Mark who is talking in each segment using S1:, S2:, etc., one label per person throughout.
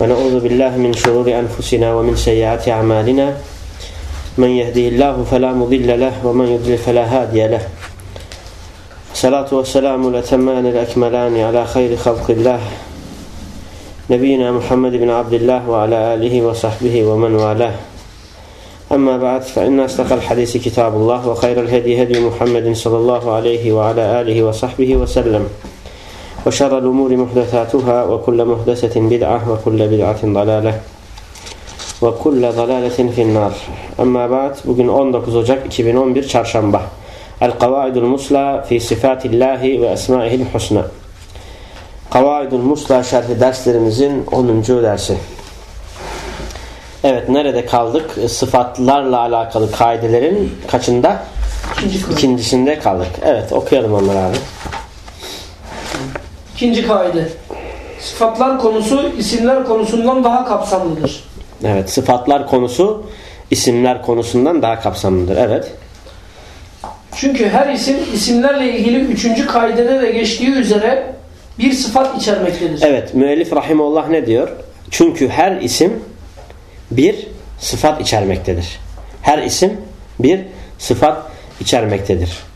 S1: ونعوذ بالله من شرور أنفسنا ومن سيئات أعمالنا. من يهده الله فلا مضل له ومن يضلل فلا هادي له. الصلاة والسلام الأتمان الأكملان على خير خلق الله. نبينا محمد بن عبد الله وعلى آله وصحبه ومن والاه. أما بعد فإن أصدق الحديث كتاب الله وخير الهدي هدي محمد صلى الله عليه وعلى آله وصحبه وسلم. وشر الأمور محدثاتها وكل محدثة بدعة وكل بدعة ضلالة وكل ضلالة في النار أما بعد bugün 19 Ocak 2011 Çarşamba El-Kavaidul Musla fi Sifatillahi ve Esmaihil Husna Kavaidul Musla şerhi derslerimizin 10. dersi Evet nerede kaldık? Sıfatlarla alakalı kaidelerin kaçında?
S2: İkinci,
S1: İkincisinde kaldık. Evet okuyalım onları abi.
S2: İkinci kaide. Sıfatlar konusu isimler konusundan daha kapsamlıdır.
S1: Evet sıfatlar konusu isimler konusundan daha kapsamlıdır. Evet.
S2: Çünkü her isim isimlerle ilgili üçüncü kaidede de geçtiği üzere bir sıfat içermektedir.
S1: Evet müellif rahimullah ne diyor? Çünkü her isim bir sıfat içermektedir. Her isim bir sıfat içermektedir.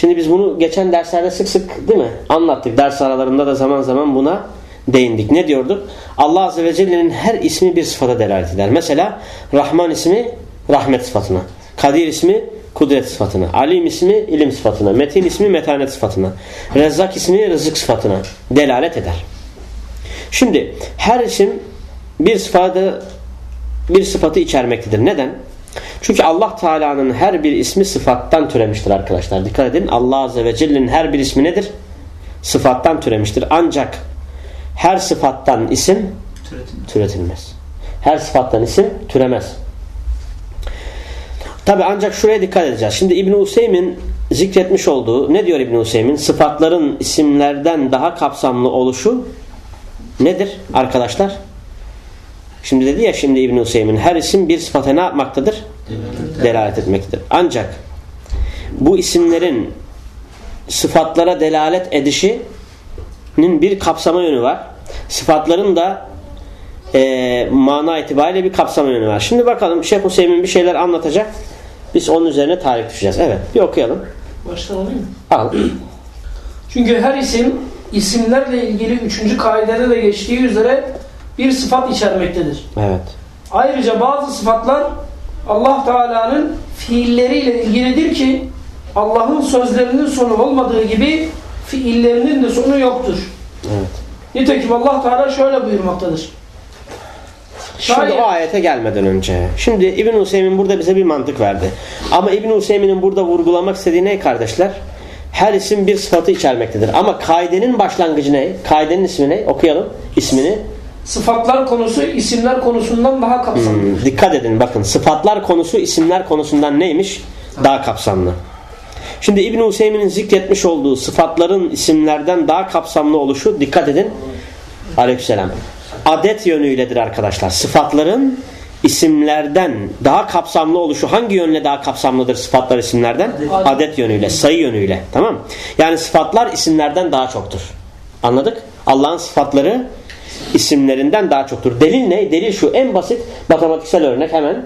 S1: Şimdi biz bunu geçen derslerde sık sık değil mi? Anlattık. Ders aralarında da zaman zaman buna değindik. Ne diyorduk? Allah Azze ve Celle'nin her ismi bir sıfata delalet eder. Mesela Rahman ismi rahmet sıfatına. Kadir ismi kudret sıfatına. Alim ismi ilim sıfatına. Metin ismi metanet sıfatına. Rezzak ismi rızık sıfatına delalet eder. Şimdi her isim bir sıfatı bir sıfatı içermektedir. Neden? Çünkü Allah Teala'nın her bir ismi sıfattan türemiştir arkadaşlar. Dikkat edin. Allah Azze ve Celle'nin her bir ismi nedir? Sıfattan türemiştir. Ancak her sıfattan isim türetilmez. Her sıfattan isim türemez. Tabi ancak şuraya dikkat edeceğiz. Şimdi İbn Useymin zikretmiş olduğu ne diyor İbn Useymin? Sıfatların isimlerden daha kapsamlı oluşu nedir arkadaşlar? Şimdi dedi ya şimdi İbn Useymin her isim bir sıfata ne yapmaktadır? Delalet etmektedir. Ancak bu isimlerin sıfatlara delalet edişinin bir kapsama yönü var. Sıfatların da e, mana itibariyle bir kapsama yönü var. Şimdi bakalım Şeyh Hüseyin bir şeyler anlatacak. Biz onun üzerine tarih düşeceğiz. Evet bir okuyalım.
S2: Baştan alayım mı?
S1: Al.
S2: Çünkü her isim isimlerle ilgili üçüncü kaidede de geçtiği üzere bir sıfat içermektedir.
S1: Evet.
S2: Ayrıca bazı sıfatlar Allah Teala'nın fiilleriyle ilgilidir ki Allah'ın sözlerinin sonu olmadığı gibi fiillerinin de sonu yoktur.
S1: Evet.
S2: Nitekim Allah Teala şöyle buyurmaktadır.
S1: Şimdi o ayete gelmeden önce. Şimdi İbn Hüseyin burada bize bir mantık verdi. Ama İbn Hüseyin'in burada vurgulamak istediği ne kardeşler? Her isim bir sıfatı içermektedir. Ama kaidenin başlangıcı ne? Kaidenin ismi ne? Okuyalım ismini.
S2: Sıfatlar konusu isimler konusundan daha kapsamlı.
S1: Hmm, dikkat edin bakın. Sıfatlar konusu isimler konusundan neymiş? Daha kapsamlı. Şimdi İbn Hüseyin'in zikretmiş olduğu sıfatların isimlerden daha kapsamlı oluşu dikkat edin. Aleykümselam. Adet yönüyledir arkadaşlar. Sıfatların isimlerden daha kapsamlı oluşu hangi yönle daha kapsamlıdır sıfatlar isimlerden?
S2: Adet.
S1: Adet yönüyle, sayı yönüyle. Tamam? Yani sıfatlar isimlerden daha çoktur. Anladık? Allah'ın sıfatları isimlerinden daha çoktur. Delil ne? Delil şu. En basit matematiksel örnek hemen.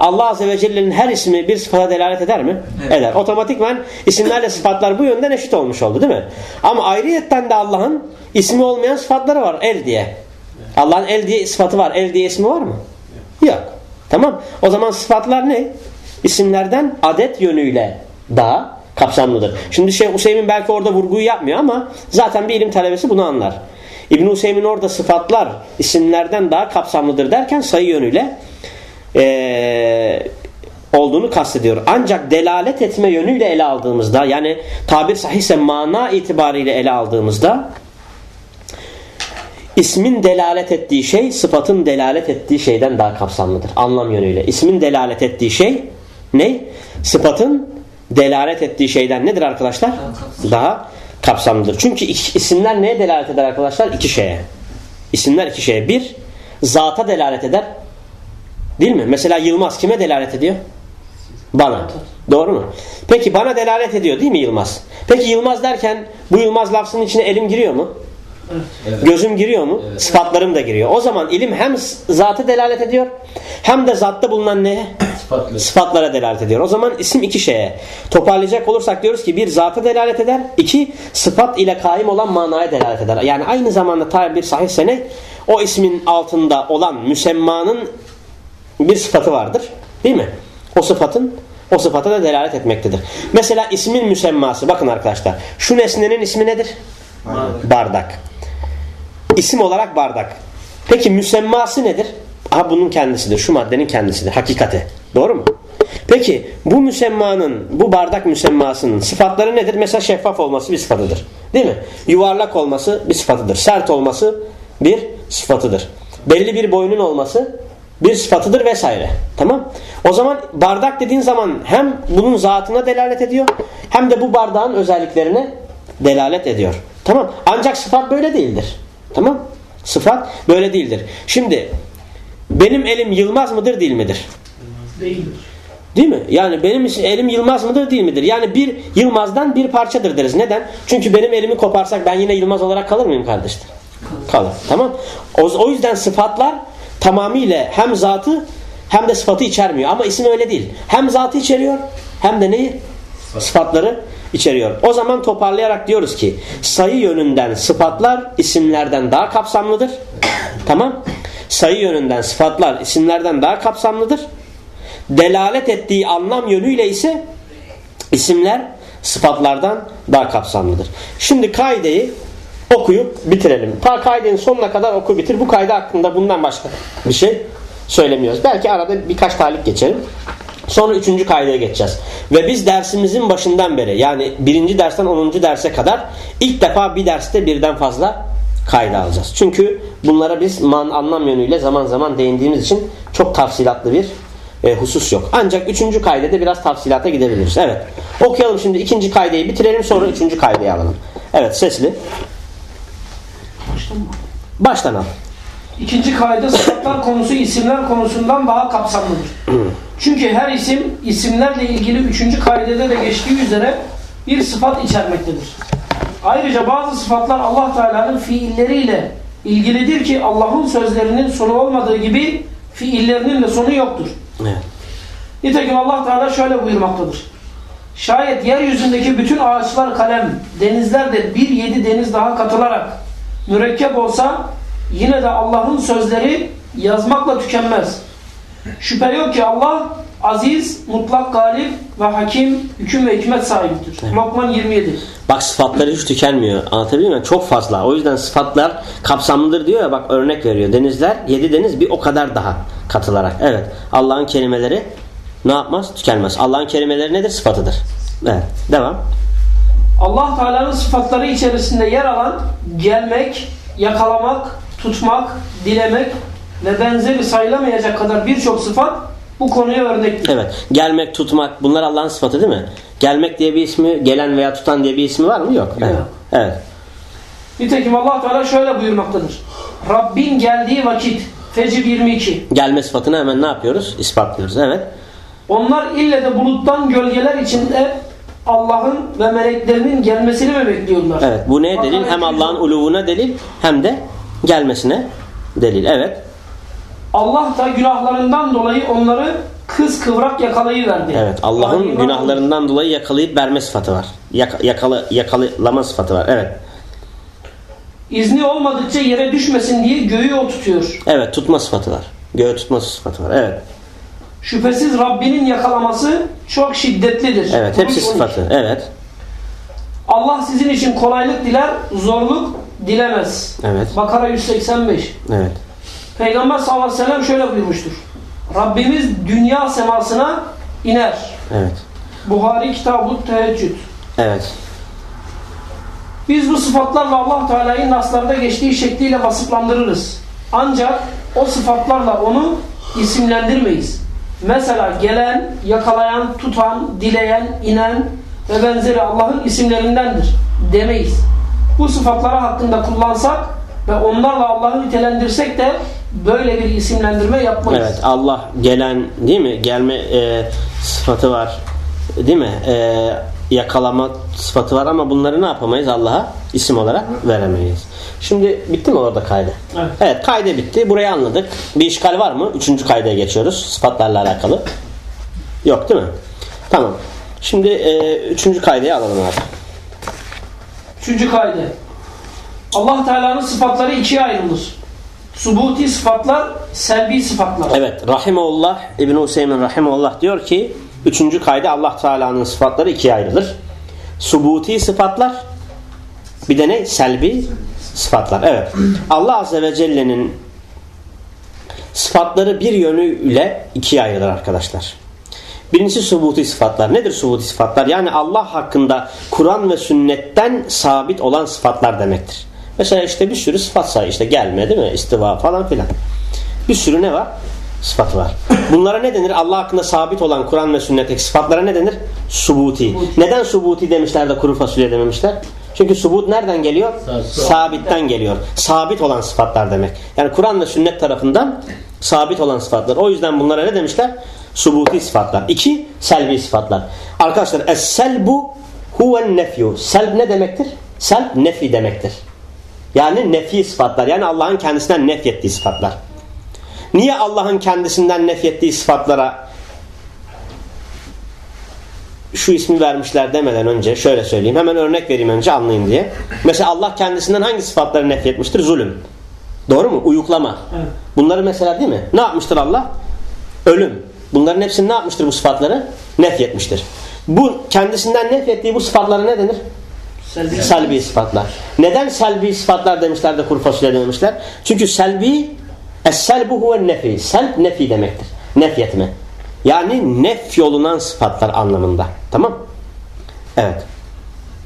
S1: Allah Azze ve Celle'nin her ismi bir sıfata delalet eder mi?
S3: Evet.
S1: Eder. Otomatikman isimlerle sıfatlar bu yönden eşit olmuş oldu değil mi? Ama ayrıyetten de Allah'ın ismi olmayan sıfatları var. El diye. Allah'ın el diye sıfatı var. El diye ismi var mı? Yok. Tamam. O zaman sıfatlar ne? İsimlerden adet yönüyle daha kapsamlıdır. Şimdi Şeyh Hüseyin belki orada vurguyu yapmıyor ama zaten bir ilim talebesi bunu anlar. İbn Hüseyin orada sıfatlar isimlerden daha kapsamlıdır derken sayı yönüyle eee, olduğunu kastediyor. Ancak delalet etme yönüyle ele aldığımızda yani tabir sahihse mana itibariyle ele aldığımızda ismin delalet ettiği şey sıfatın delalet ettiği şeyden daha kapsamlıdır. Anlam yönüyle. İsmin delalet ettiği şey ne? Sıfatın delalet ettiği şeyden nedir arkadaşlar? Daha kapsamlıdır. Çünkü isimler neye delalet eder arkadaşlar? İki şeye. İsimler iki şeye. Bir, zata delalet eder. Değil mi? Mesela Yılmaz kime delalet ediyor? Bana. Doğru mu? Peki bana delalet ediyor değil mi Yılmaz? Peki Yılmaz derken bu Yılmaz lafzının içine elim giriyor mu? Evet. Gözüm giriyor mu? Evet. Sıfatlarım da giriyor. O zaman ilim hem zatı delalet ediyor hem de zatta bulunan neye? Sıfatlı. Sıfatlara delalet ediyor. O zaman isim iki şeye. Toparlayacak olursak diyoruz ki bir zata delalet eder. iki sıfat ile kaim olan manaya delalet eder. Yani aynı zamanda tabir sahih sene o ismin altında olan müsemmanın bir sıfatı vardır. Değil mi? O sıfatın o sıfata da delalet etmektedir. Mesela ismin müsemması. Bakın arkadaşlar. Şu nesnenin ismi nedir? Bardak. bardak. İsim olarak bardak. Peki müsemması nedir? Aha bunun kendisidir. Şu maddenin kendisidir. Hakikati. Doğru mu? Peki bu müsemmanın, bu bardak müsemmasının sıfatları nedir? Mesela şeffaf olması bir sıfatıdır. Değil mi? Yuvarlak olması bir sıfatıdır. Sert olması bir sıfatıdır. Belli bir boyunun olması bir sıfatıdır vesaire. Tamam? O zaman bardak dediğin zaman hem bunun zatına delalet ediyor hem de bu bardağın özelliklerine delalet ediyor. Tamam? Ancak sıfat böyle değildir. Tamam? Sıfat böyle değildir. Şimdi benim elim yılmaz mıdır değil midir?
S2: Değildir.
S1: Değil mi? Yani benim elim yılmaz mıdır değil midir? Yani bir yılmazdan bir parçadır deriz. Neden? Çünkü benim elimi koparsak ben yine yılmaz olarak kalır mıyım kardeşler? Kalır. Tamam. O, o yüzden sıfatlar tamamıyla hem zatı hem de sıfatı içermiyor. Ama isim öyle değil. Hem zatı içeriyor hem de neyi? Sıfatları içeriyor. O zaman toparlayarak diyoruz ki sayı yönünden sıfatlar isimlerden daha kapsamlıdır. Tamam. Sayı yönünden sıfatlar isimlerden daha kapsamlıdır. Delalet ettiği anlam yönüyle ise isimler sıfatlardan daha kapsamlıdır. Şimdi kaideyi okuyup bitirelim. Ta kaidenin sonuna kadar oku bitir. Bu kaydı hakkında bundan başka bir şey söylemiyoruz. Belki arada birkaç talik geçelim. Sonra üçüncü kaydaya geçeceğiz. Ve biz dersimizin başından beri yani birinci dersten onuncu derse kadar ilk defa bir derste birden fazla kayda alacağız. Çünkü bunlara biz man anlam yönüyle zaman zaman değindiğimiz için çok tafsilatlı bir e, husus yok. Ancak üçüncü kaydede biraz tafsilata gidebiliriz. Evet. Okuyalım şimdi ikinci kaydeyi bitirelim sonra üçüncü kaydeyi alalım. Evet sesli.
S2: Baştan mı?
S1: Baştan al.
S2: İkinci kaide sıfatlar konusu isimler konusundan daha kapsamlıdır. Çünkü her isim isimlerle ilgili üçüncü kaidede de geçtiği üzere bir sıfat içermektedir. Ayrıca bazı sıfatlar Allah Teala'nın fiilleriyle ilgilidir ki Allah'ın sözlerinin sonu olmadığı gibi fiillerinin de sonu yoktur. Evet. Nitekim Allah Teala şöyle buyurmaktadır. Şayet yeryüzündeki bütün ağaçlar kalem, denizler de bir yedi deniz daha katılarak mürekkep olsa yine de Allah'ın sözleri yazmakla tükenmez. Şüphe yok ki Allah aziz, mutlak galip ve hakim, hüküm ve hikmet sahibidir. Evet. Lokman 27.
S1: Bak sıfatları hiç tükenmiyor. Anlatabiliyor muyum? Çok fazla. O yüzden sıfatlar kapsamlıdır diyor ya bak örnek veriyor. Denizler, yedi deniz bir o kadar daha katılarak. Evet. Allah'ın kelimeleri ne yapmaz? Tükenmez. Allah'ın kelimeleri nedir? Sıfatıdır. Evet. Devam.
S2: Allah Teala'nın sıfatları içerisinde yer alan gelmek, yakalamak, tutmak, dilemek ve benzeri sayılamayacak kadar birçok sıfat bu konuya örnektir.
S1: Evet. Gelmek, tutmak bunlar Allah'ın sıfatı değil mi? Gelmek diye bir ismi, gelen veya tutan diye bir ismi var mı? Yok. Evet. evet.
S2: Nitekim Allah Teala şöyle buyurmaktadır. Rabbin geldiği vakit Fecr 22.
S1: Gelme sıfatını hemen ne yapıyoruz? İspatlıyoruz. Evet.
S2: Onlar ille de buluttan gölgeler içinde Allah'ın ve meleklerinin gelmesini mi bekliyorlar?
S1: Evet. Bu neye delil? Hem Allah'ın uluğuna delil hem de gelmesine delil. Evet.
S2: Allah da günahlarından dolayı onları kız kıvrak yakalayıverdi.
S1: Evet. Allah'ın günahlarından dolayı yakalayıp verme sıfatı var. Yak yakalı, yakalama sıfatı var. Evet.
S2: İzni olmadıkça yere düşmesin diye göğü o tutuyor.
S1: Evet. Tutma sıfatı var. Göğü tutması sıfatı var. Evet.
S2: Şüphesiz Rabbinin yakalaması çok şiddetlidir.
S1: Evet. Hepsi sıfatı. Evet.
S2: Allah sizin için kolaylık diler, zorluk dilemez.
S1: Evet.
S2: Bakara 185.
S1: Evet.
S2: Peygamber sallallahu aleyhi ve sellem şöyle buyurmuştur. Rabbimiz dünya semasına iner.
S1: Evet.
S2: Buhari kitabı teheccüd.
S1: Evet.
S2: Biz bu sıfatlarla Allah Teala'yı naslarda geçtiği şekliyle vasıflandırırız. Ancak o sıfatlarla onu isimlendirmeyiz. Mesela gelen, yakalayan, tutan, dileyen, inen ve benzeri Allah'ın isimlerindendir demeyiz. Bu sıfatlara hakkında kullansak ve onlarla Allah'ı nitelendirsek de böyle bir isimlendirme yapmayız.
S1: Evet Allah gelen değil mi? Gelme e, sıfatı var. Değil mi? E, yakalama sıfatı var ama bunları ne yapamayız Allah'a isim olarak veremeyiz. Şimdi bitti mi orada kaydı?
S2: Evet.
S1: Evet kaydı bitti. Burayı anladık. Bir işgal var mı? Üçüncü kaydaya geçiyoruz. Sıfatlarla alakalı. Yok değil mi? Tamam. Şimdi e, üçüncü kaydayı alalım abi.
S2: Üçüncü kaide. Allah Teala'nın sıfatları ikiye ayrılır. Subuti sıfatlar, selbi sıfatlar.
S1: Evet. Rahimeullah İbn Hüseyin Rahimeullah diyor ki üçüncü kaydı Allah Teala'nın sıfatları ikiye ayrılır. Subuti sıfatlar bir de ne? Selbi sıfatlar. Evet. Allah Azze ve Celle'nin sıfatları bir yönüyle ikiye ayrılır arkadaşlar. Birincisi subuti sıfatlar. Nedir subuti sıfatlar? Yani Allah hakkında Kur'an ve sünnetten sabit olan sıfatlar demektir. Mesela işte bir sürü sıfat say. işte gelme değil mi? İstiva falan filan. Bir sürü ne var? Sıfat var. Bunlara ne denir? Allah hakkında sabit olan Kur'an ve sünnetteki sıfatlara ne denir? Subuti. Neden subuti demişler de kuru fasulye dememişler? Çünkü subut nereden geliyor? Sabitten geliyor. Sabit olan sıfatlar demek. Yani Kur'an ve sünnet tarafından sabit olan sıfatlar. O yüzden bunlara ne demişler? Subuti sıfatlar. İki, selbi sıfatlar. Arkadaşlar es-selbu huven nefyu. Selb ne demektir? Selb nefi demektir. Yani nefi sıfatlar. Yani Allah'ın kendisinden nefyettiği sıfatlar. Niye Allah'ın kendisinden nefyettiği sıfatlara şu ismi vermişler demeden önce şöyle söyleyeyim. Hemen örnek vereyim önce anlayın diye. Mesela Allah kendisinden hangi sıfatları nefyetmiştir? Zulüm. Doğru mu? Uyuklama.
S2: Evet.
S1: Bunları mesela değil mi? Ne yapmıştır Allah? Ölüm. Bunların hepsini ne yapmıştır bu sıfatları? Nefyetmiştir. Bu kendisinden nefyettiği bu sıfatlara ne denir?
S2: Selbi.
S1: Selbi sıfatlar. Neden selbi sıfatlar demişler de kuru fasulye demişler? Çünkü selbi es-selbu huve nefi. Selb nefi demektir. Nefyetme. Yani nef yolunan sıfatlar anlamında. Tamam? Evet.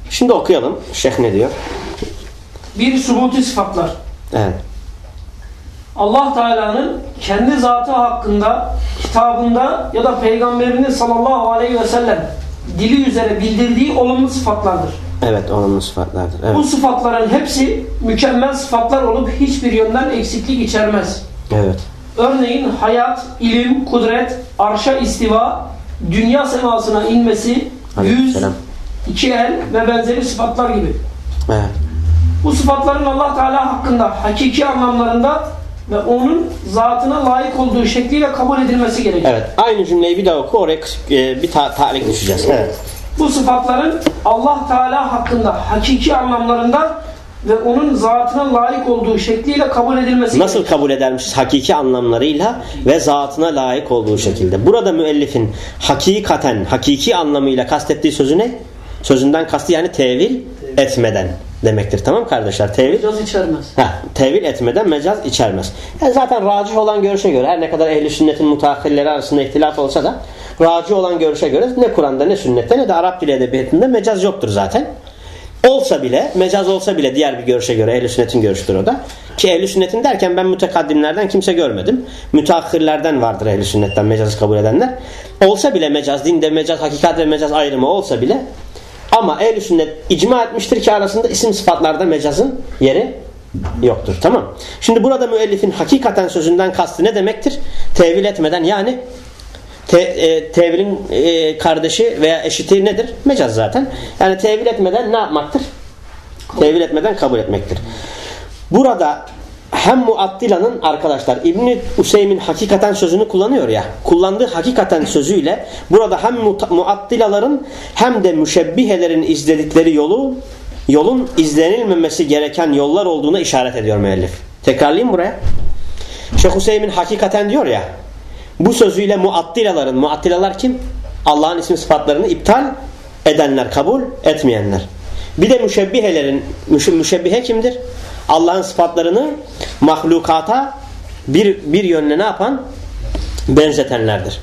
S1: Şimdi okuyalım. Şeyh ne diyor?
S2: Bir subuti sıfatlar.
S1: Evet.
S2: Allah Teala'nın kendi zatı hakkında kitabında ya da peygamberinin sallallahu aleyhi ve sellem dili üzere bildirdiği olumlu sıfatlardır.
S1: Evet olumlu sıfatlardır. Evet.
S2: Bu sıfatların hepsi mükemmel sıfatlar olup hiçbir yönden eksiklik içermez.
S1: Evet.
S2: Örneğin hayat, ilim, kudret, arşa istiva, dünya semasına inmesi, yüz, iki el ve benzeri sıfatlar gibi.
S1: Evet.
S2: Bu sıfatların Allah Teala hakkında hakiki anlamlarında ve onun zatına layık olduğu şekliyle kabul edilmesi gerekir.
S1: Evet. Aynı cümleyi bir daha oku. Oraya kıs- e, bir ta talik düşeceğiz. Evet.
S2: Bu sıfatların Allah Teala hakkında hakiki anlamlarında ve onun zatına layık olduğu şekliyle kabul edilmesi
S1: Nasıl
S2: gerekir.
S1: kabul edermişiz? Hakiki anlamlarıyla ve zatına layık olduğu şekilde. Burada müellifin hakikaten, hakiki anlamıyla kastettiği sözü ne? Sözünden kastı yani tevil etmeden demektir. Tamam kardeşler? Tevil
S2: Mecaz içermez.
S1: Ha, tevil etmeden mecaz içermez. Yani zaten racih olan görüşe göre her ne kadar ehli sünnetin mutakilleri arasında ihtilaf olsa da racih olan görüşe göre ne Kur'an'da ne sünnette ne de Arap dili edebiyatında mecaz yoktur zaten. Olsa bile, mecaz olsa bile diğer bir görüşe göre ehli sünnetin görüşüdür o da. Ki ehli sünnetin derken ben mütekaddimlerden kimse görmedim. Müteahhirlerden vardır ehli sünnetten mecazı kabul edenler. Olsa bile mecaz, dinde mecaz, hakikat ve mecaz ayrımı olsa bile ama ehl sünnet icma etmiştir ki arasında isim sıfatlarda mecazın yeri yoktur. Tamam. Şimdi burada müellifin hakikaten sözünden kastı ne demektir? Tevil etmeden yani te, e, tevilin e, kardeşi veya eşiti nedir? Mecaz zaten. Yani tevil etmeden ne yapmaktır? Tevil etmeden kabul etmektir. Burada hem muattilanın arkadaşlar İbni Useymin hakikaten sözünü kullanıyor ya. Kullandığı hakikaten sözüyle burada hem muattilaların hem de müşebbihelerin izledikleri yolu yolun izlenilmemesi gereken yollar olduğuna işaret ediyor müellif. Tekrarlayayım buraya. Şeyh Hüseyin hakikaten diyor ya bu sözüyle muattilaların muattilalar kim? Allah'ın isim sıfatlarını iptal edenler, kabul etmeyenler. Bir de müşebbihelerin müş- müşebbihe kimdir? Allah'ın sıfatlarını mahlukata bir, bir yönle ne yapan? Benzetenlerdir.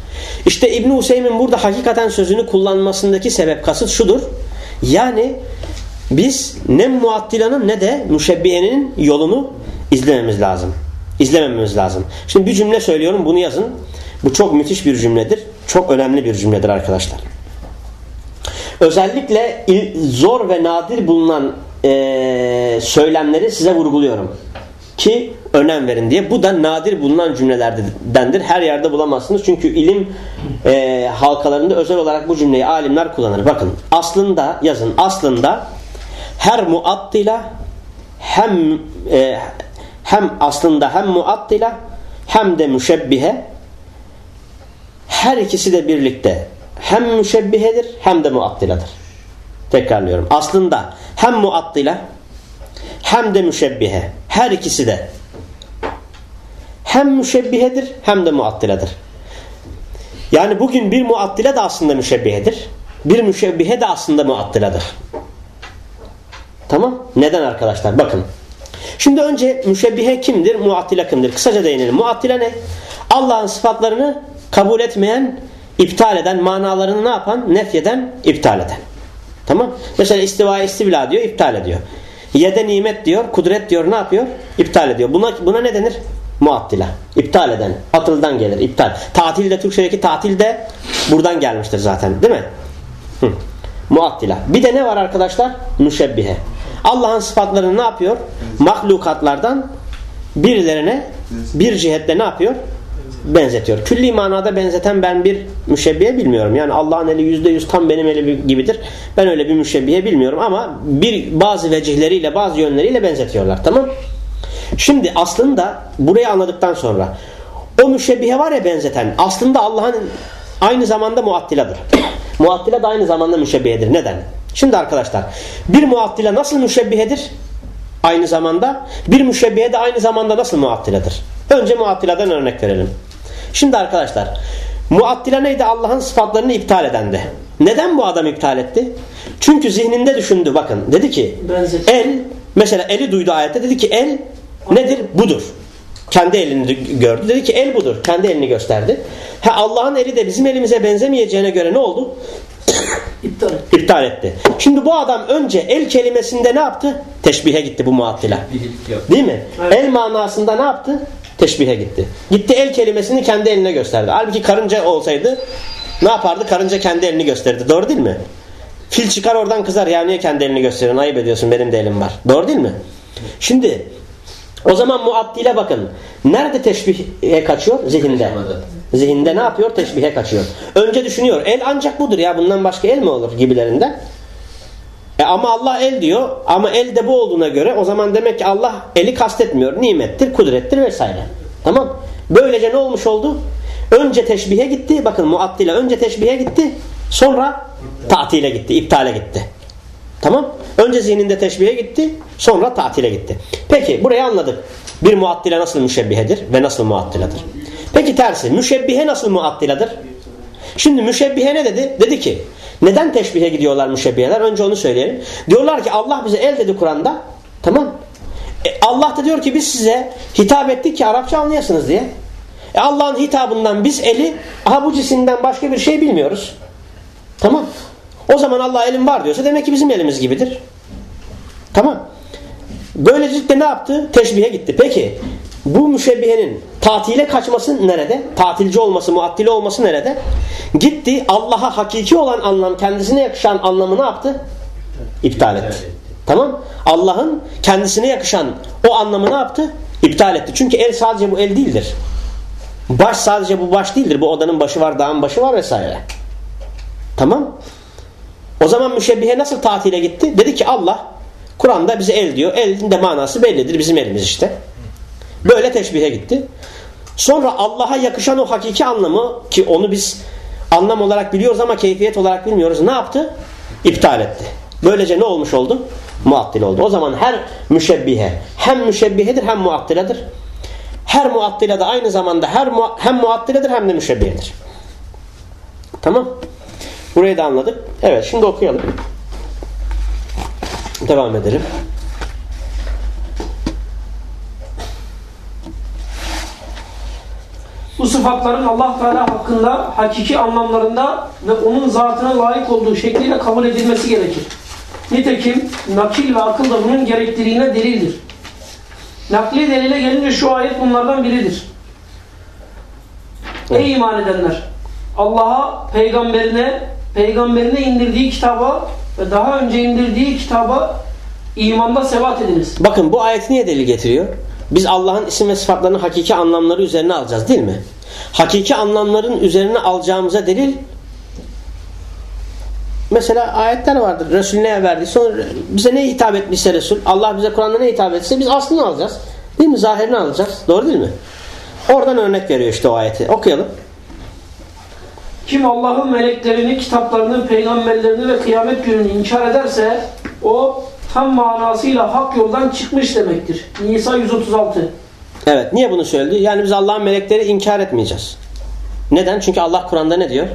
S1: İşte İbn Hüseyin burada hakikaten sözünü kullanmasındaki sebep kasıt şudur. Yani biz ne muattilanın ne de müşebbihenin yolunu izlememiz lazım. İzlemememiz lazım. Şimdi bir cümle söylüyorum bunu yazın. Bu çok müthiş bir cümledir. Çok önemli bir cümledir arkadaşlar. Özellikle zor ve nadir bulunan eee, söylemleri size vurguluyorum. Ki önem verin diye. Bu da nadir bulunan cümlelerdendir. Her yerde bulamazsınız. Çünkü ilim e, halkalarında özel olarak bu cümleyi alimler kullanır. Bakın aslında yazın aslında her muattila hem e, hem aslında hem muattila hem de müşebbihe her ikisi de birlikte hem müşebbihedir hem de muattiladır. Tekrarlıyorum. Aslında hem muattila hem de müşebbihe. Her ikisi de hem müşebbihedir hem de muattiladır. Yani bugün bir muattile de aslında müşebbihedir. Bir müşebbihe de aslında muattiladır. Tamam? Neden arkadaşlar? Bakın. Şimdi önce müşebbihe kimdir? Muattile kimdir? Kısaca değinelim. Muattile ne? Allah'ın sıfatlarını kabul etmeyen, iptal eden, manalarını ne yapan? Nefyeden, iptal eden. Tamam? Mesela istiva istivla diyor, iptal ediyor. Yede nimet diyor, kudret diyor, ne yapıyor? İptal ediyor. Buna, buna ne denir? Muattila. İptal eden. Atıldan gelir. İptal. Tatil de Türkçedeki tatil de buradan gelmiştir zaten. Değil mi? Hı. Muattila. Bir de ne var arkadaşlar? Müşebbihe. Allah'ın sıfatlarını ne yapıyor? Mahlukatlardan birilerine bir cihetle ne yapıyor? Benzetiyor. Külli manada benzeten ben bir müşebbihe bilmiyorum. Yani Allah'ın eli yüzde yüz tam benim eli gibidir. Ben öyle bir müşebbihe bilmiyorum ama bir bazı vecihleriyle bazı yönleriyle benzetiyorlar. Tamam Şimdi aslında burayı anladıktan sonra o müşebbihe var ya benzeten aslında Allah'ın aynı zamanda muattiladır. muattila da aynı zamanda müşebbihedir. Neden? Şimdi arkadaşlar bir muattila nasıl müşebbihedir? Aynı zamanda bir müşebbihe de aynı zamanda nasıl muattiladır? Önce muattiladan örnek verelim. Şimdi arkadaşlar muattila neydi? Allah'ın sıfatlarını iptal edendi. Neden bu adam iptal etti? Çünkü zihninde düşündü bakın. Dedi ki el mesela eli duydu ayette dedi ki el nedir? Budur. Kendi elini gördü. Dedi ki el budur. Kendi elini gösterdi. Ha Allah'ın eli de bizim elimize benzemeyeceğine göre ne oldu?
S2: İptal etti.
S1: İptal etti. Şimdi bu adam önce el kelimesinde ne yaptı? Teşbihe gitti bu muattila. Değil mi? Evet. El manasında ne yaptı? Teşbihe gitti. Gitti el kelimesini kendi eline gösterdi. Halbuki karınca olsaydı ne yapardı? Karınca kendi elini gösterdi. Doğru değil mi? Fil çıkar oradan kızar. Ya niye kendi elini gösteriyorsun? Ayıp ediyorsun benim de elim var. Doğru değil mi? Şimdi o zaman muaddile bakın. Nerede teşbihe kaçıyor? Zihinde. Zihinde ne yapıyor? Teşbihe kaçıyor. Önce düşünüyor. El ancak budur ya. Bundan başka el mi olur? Gibilerinden. E ama Allah el diyor. Ama el de bu olduğuna göre o zaman demek ki Allah eli kastetmiyor. Nimettir, kudrettir vesaire. Tamam. Böylece ne olmuş oldu? Önce teşbihe gitti. Bakın muaddile önce teşbihe gitti. Sonra tatile gitti. iptale gitti. Tamam. Önce zihninde teşbihe gitti. Sonra tatile gitti. Peki burayı anladık. Bir muattile nasıl müşebbihedir ve nasıl muattiledir? Peki tersi. Müşebbihe nasıl muattiledir? Şimdi müşebbihe ne dedi? Dedi ki neden teşbihe gidiyorlar müşebbiheler? Önce onu söyleyelim. Diyorlar ki Allah bize el dedi Kur'an'da. Tamam. E, Allah da diyor ki biz size hitap ettik ki Arapça anlayasınız diye. E, Allah'ın hitabından biz eli aha bu cisimden başka bir şey bilmiyoruz. Tamam. O zaman Allah elim var diyorsa demek ki bizim elimiz gibidir. Tamam. Böylelikle ne yaptı? Teşbihe gitti. Peki bu müşebbihenin tatile kaçması nerede? Tatilci olması, muattili olması nerede? Gitti Allah'a hakiki olan anlam, kendisine yakışan anlamı ne yaptı? İptal etti. Tamam? Allah'ın kendisine yakışan o anlamı ne yaptı? İptal etti. Çünkü el sadece bu el değildir. Baş sadece bu baş değildir. Bu odanın başı var, dağın başı var vesaire. Tamam? O zaman müşebbihe nasıl tatile gitti? Dedi ki Allah Kur'an'da bize el diyor. Elin de manası bellidir. Bizim elimiz işte. Böyle teşbihe gitti. Sonra Allah'a yakışan o hakiki anlamı ki onu biz anlam olarak biliyoruz ama keyfiyet olarak bilmiyoruz. Ne yaptı? İptal etti. Böylece ne olmuş oldu? Muattil oldu. O zaman her müşebbihe hem müşebbihedir hem muattiledir. Her muattile de aynı zamanda her mu hem muattiledir hem de müşebbihedir. Tamam. Burayı da anladık. Evet şimdi okuyalım. Devam edelim.
S2: Bu sıfatların Allah Teala hakkında hakiki anlamlarında ve onun zatına layık olduğu şekliyle kabul edilmesi gerekir. Nitekim nakil ve akıl da bunun gerekliliğine delildir. Nakli delile gelince şu ayet bunlardan biridir. Evet. Ey iman edenler! Allah'a, peygamberine, peygamberine indirdiği kitaba ve daha önce indirdiği kitaba imanda sebat ediniz.
S1: Bakın bu ayet niye delil getiriyor? Biz Allah'ın isim ve sıfatlarının hakiki anlamları üzerine alacağız değil mi? Hakiki anlamların üzerine alacağımıza delil Mesela ayetler vardır. Resul neye verdi? Sonra bize ne hitap etmişse Resul. Allah bize Kur'an'da ne hitap etse biz aslını alacağız. Değil mi? Zahirini alacağız. Doğru değil mi? Oradan örnek veriyor işte o ayeti. Okuyalım.
S2: Kim Allah'ın meleklerini, kitaplarını, peygamberlerini ve kıyamet gününü inkar ederse o tam manasıyla hak yoldan çıkmış demektir. Nisa 136
S1: Evet. Niye bunu söyledi? Yani biz Allah'ın melekleri inkar etmeyeceğiz. Neden? Çünkü Allah Kur'an'da ne diyor?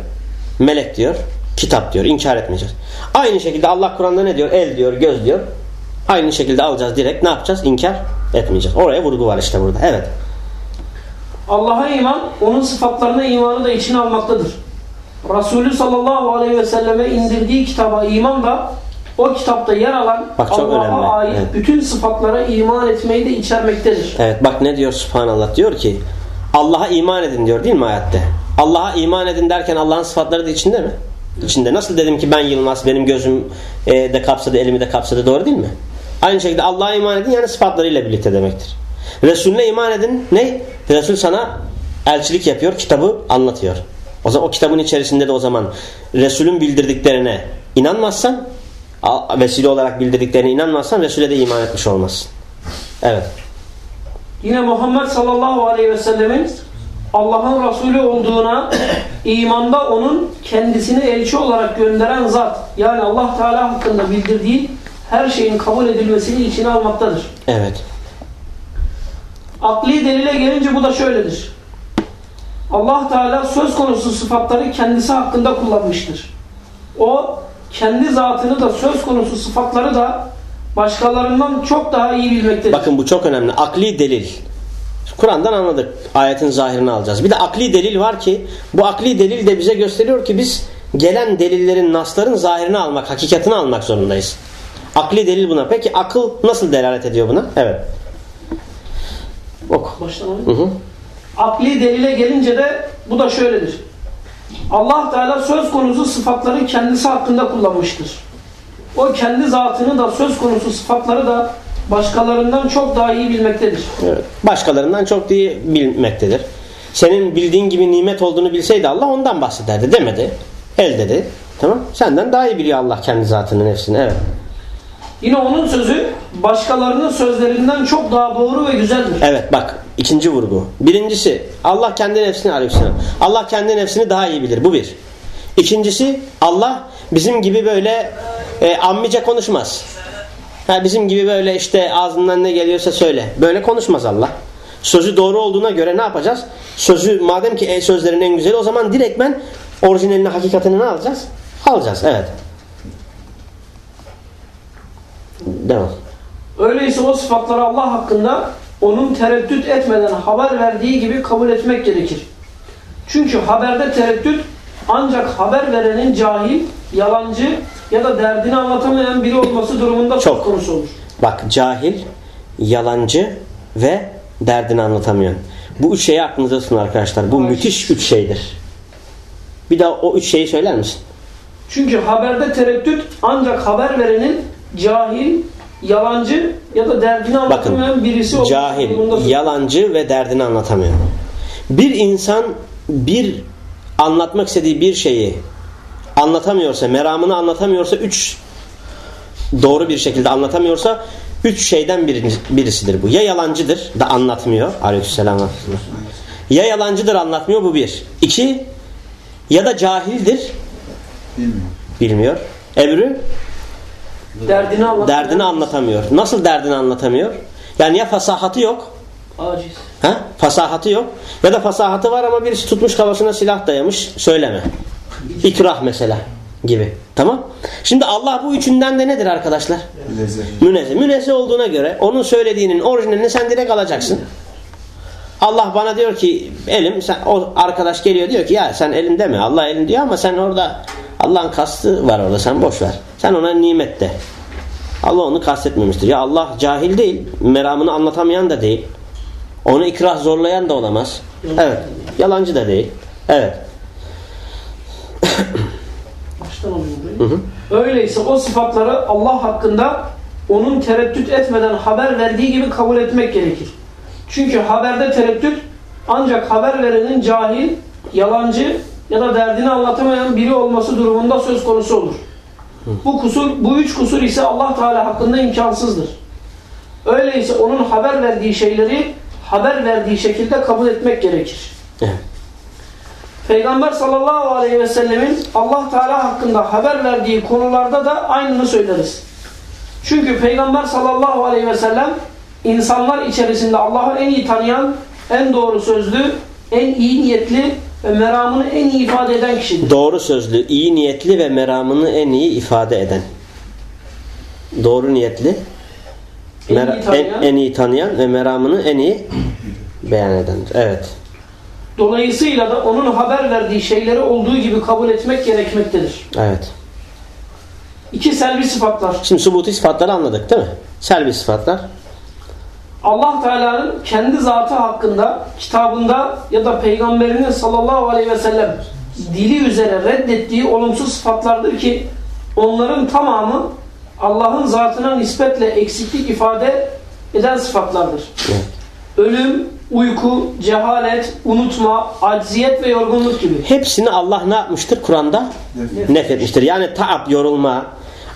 S1: Melek diyor. Kitap diyor. İnkar etmeyeceğiz. Aynı şekilde Allah Kur'an'da ne diyor? El diyor, göz diyor. Aynı şekilde alacağız direkt. Ne yapacağız? İnkar etmeyeceğiz. Oraya vurgu var işte burada. Evet.
S2: Allah'a iman, onun sıfatlarına imanı da içine almaktadır. Resulü sallallahu aleyhi ve selleme indirdiği kitaba iman da o kitapta yer alan
S1: Bak çok.
S2: Allah'a ait
S1: Evet.
S2: bütün sıfatlara iman etmeyi de içermektedir.
S1: Evet bak ne diyor Subhanallah diyor ki Allah'a iman edin diyor değil mi ayette? Allah'a iman edin derken Allah'ın sıfatları da içinde mi? İçinde. Nasıl dedim ki ben Yılmaz benim gözüm e, de kapsadı elimi de kapsadı doğru değil mi? Aynı şekilde Allah'a iman edin yani sıfatlarıyla birlikte demektir. Resulüne iman edin ne? Resul sana elçilik yapıyor kitabı anlatıyor. O zaman o kitabın içerisinde de o zaman Resulün bildirdiklerine inanmazsan vesile olarak bildirdiklerine inanmazsan Resul'e de iman etmiş olmazsın. Evet.
S2: Yine Muhammed sallallahu aleyhi ve sellemin Allah'ın Resulü olduğuna imanda onun kendisini elçi olarak gönderen zat yani Allah Teala hakkında bildirdiği her şeyin kabul edilmesini içine almaktadır.
S1: Evet.
S2: Akli delile gelince bu da şöyledir. Allah Teala söz konusu sıfatları kendisi hakkında kullanmıştır. O kendi zatını da söz konusu sıfatları da başkalarından çok daha iyi bilmektedir.
S1: Bakın bu çok önemli. Akli delil. Kur'an'dan anladık. Ayetin zahirini alacağız. Bir de akli delil var ki bu akli delil de bize gösteriyor ki biz gelen delillerin, nasların zahirini almak, hakikatini almak zorundayız. Akli delil buna. Peki akıl nasıl delalet ediyor buna? Evet. Oku.
S2: Baştan.
S1: Hı hı.
S2: Akli delile gelince de bu da şöyledir. Allah Teala söz konusu sıfatları kendisi hakkında kullanmıştır. O kendi zatını da söz konusu sıfatları da başkalarından çok daha iyi bilmektedir.
S1: Evet. Başkalarından çok iyi bilmektedir. Senin bildiğin gibi nimet olduğunu bilseydi Allah ondan bahsederdi demedi. El dedi. Tamam. Senden daha iyi biliyor Allah kendi zatını, nefsini. Evet.
S2: Yine onun sözü başkalarının sözlerinden çok daha doğru ve güzeldir.
S1: Evet bak ikinci vurgu. Birincisi Allah kendi nefsini aleykümselam. Allah kendi nefsini daha iyi bilir. Bu bir. İkincisi Allah bizim gibi böyle e, ammice konuşmaz. Ha, bizim gibi böyle işte ağzından ne geliyorsa söyle. Böyle konuşmaz Allah. Sözü doğru olduğuna göre ne yapacağız? Sözü madem ki el sözlerin en güzeli o zaman direktmen orijinalini hakikatini ne alacağız? Alacağız evet. Devam.
S2: Öyleyse o sıfatları Allah hakkında onun tereddüt etmeden haber verdiği gibi kabul etmek gerekir. Çünkü haberde tereddüt ancak haber verenin cahil, yalancı ya da derdini anlatamayan biri olması durumunda
S1: Çok.
S2: konusu olur.
S1: Bak cahil, yalancı ve derdini anlatamıyor. Bu üç şeyi aklınızda tutun arkadaşlar. Bu müthiş üç şeydir. Bir daha o üç şeyi söyler misin?
S2: Çünkü haberde tereddüt ancak haber verenin cahil, yalancı ya da derdini anlatamayan
S1: Bakın
S2: birisi olması
S1: cahil, yalancı ve derdini anlatamıyor. Bir insan bir anlatmak istediği bir şeyi anlatamıyorsa, meramını anlatamıyorsa üç doğru bir şekilde anlatamıyorsa üç şeyden biri- birisidir bu. Ya yalancıdır da anlatmıyor. Aleykümselam. Ya yalancıdır anlatmıyor bu bir. İki ya da cahildir
S3: Bilmiyorum.
S1: bilmiyor. Ebru
S2: derdini anlatamayan
S1: derdini anlatamıyor. Nasıl derdini anlatamıyor? Yani ya fasahatı yok
S2: aciz.
S1: Ha? Fasahatı yok. Ya da fasahatı var ama birisi tutmuş kafasına silah dayamış. Söyleme. İkrah mesela gibi. Tamam? Şimdi Allah bu üçünden de nedir arkadaşlar?
S3: Lezzet.
S1: Münezzeh. Münezzeh olduğuna göre onun söylediğinin orijinalini sen direkt alacaksın. Allah bana diyor ki elim sen, o arkadaş geliyor diyor ki ya sen elim deme Allah elim diyor ama sen orada Allah'ın kastı var orada sen boş ver. Sen ona nimet de. Allah onu kastetmemiştir. Ya Allah cahil değil. Meramını anlatamayan da değil. Onu ikrah zorlayan da olamaz. Evet. Yalancı da değil. Evet.
S2: Alayım burayı. Öyleyse o sıfatları Allah hakkında onun tereddüt etmeden haber verdiği gibi kabul etmek gerekir. Çünkü haberde tereddüt ancak haber verenin cahil, yalancı ya da derdini anlatamayan biri olması durumunda söz konusu olur. Bu kusur, bu üç kusur ise Allah Teala hakkında imkansızdır. Öyleyse onun haber verdiği şeyleri haber verdiği şekilde kabul etmek gerekir.
S1: Evet.
S2: Peygamber sallallahu aleyhi ve sellemin Allah Teala hakkında haber verdiği konularda da aynını söyleriz. Çünkü Peygamber sallallahu aleyhi ve sellem insanlar içerisinde Allah'ı en iyi tanıyan, en doğru sözlü, en iyi niyetli ve meramını en iyi ifade eden kişidir.
S1: Doğru sözlü, iyi niyetli ve meramını en iyi ifade eden. Doğru niyetli,
S2: En iyi tanıyan.
S1: en, en iyi tanıyan ve meramını en iyi beyan edendir. Evet.
S2: Dolayısıyla da onun haber verdiği şeyleri olduğu gibi kabul etmek gerekmektedir.
S1: Evet.
S2: İki selvi sıfatlar.
S1: Şimdi subuti sıfatları anladık değil mi? Selvi sıfatlar.
S2: Allah Teala'nın kendi zatı hakkında kitabında ya da peygamberinin sallallahu aleyhi ve sellem dili üzere reddettiği olumsuz sıfatlardır ki onların tamamı Allah'ın zatına nispetle eksiklik ifade eden sıfatlardır.
S1: Evet.
S2: Ölüm, uyku, cehalet, unutma, acziyet ve yorgunluk gibi.
S1: Hepsini Allah ne yapmıştır? Kur'an'da nefretmiştir. Yani taab, yorulma,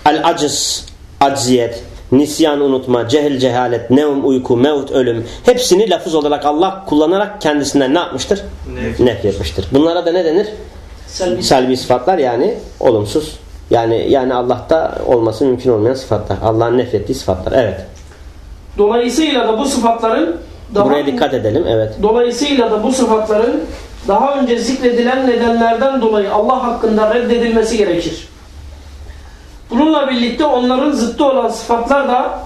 S1: el-aciz, acziyet, nisyan, unutma, cehil, cehalet, nevm, uyku, mevt, ölüm hepsini lafız olarak Allah kullanarak kendisinden ne yapmıştır? Nefretmiştir. Bunlara da ne denir?
S2: Selvi.
S1: Selvi sıfatlar yani olumsuz. Yani yani Allah'ta olması mümkün olmayan sıfatlar. Allah'ın nefrettiği sıfatlar. Evet.
S2: Dolayısıyla da bu sıfatların daha
S1: Buraya dikkat edelim. Evet.
S2: Dolayısıyla da bu sıfatların daha önce zikredilen nedenlerden dolayı Allah hakkında reddedilmesi gerekir. Bununla birlikte onların zıttı olan sıfatlar da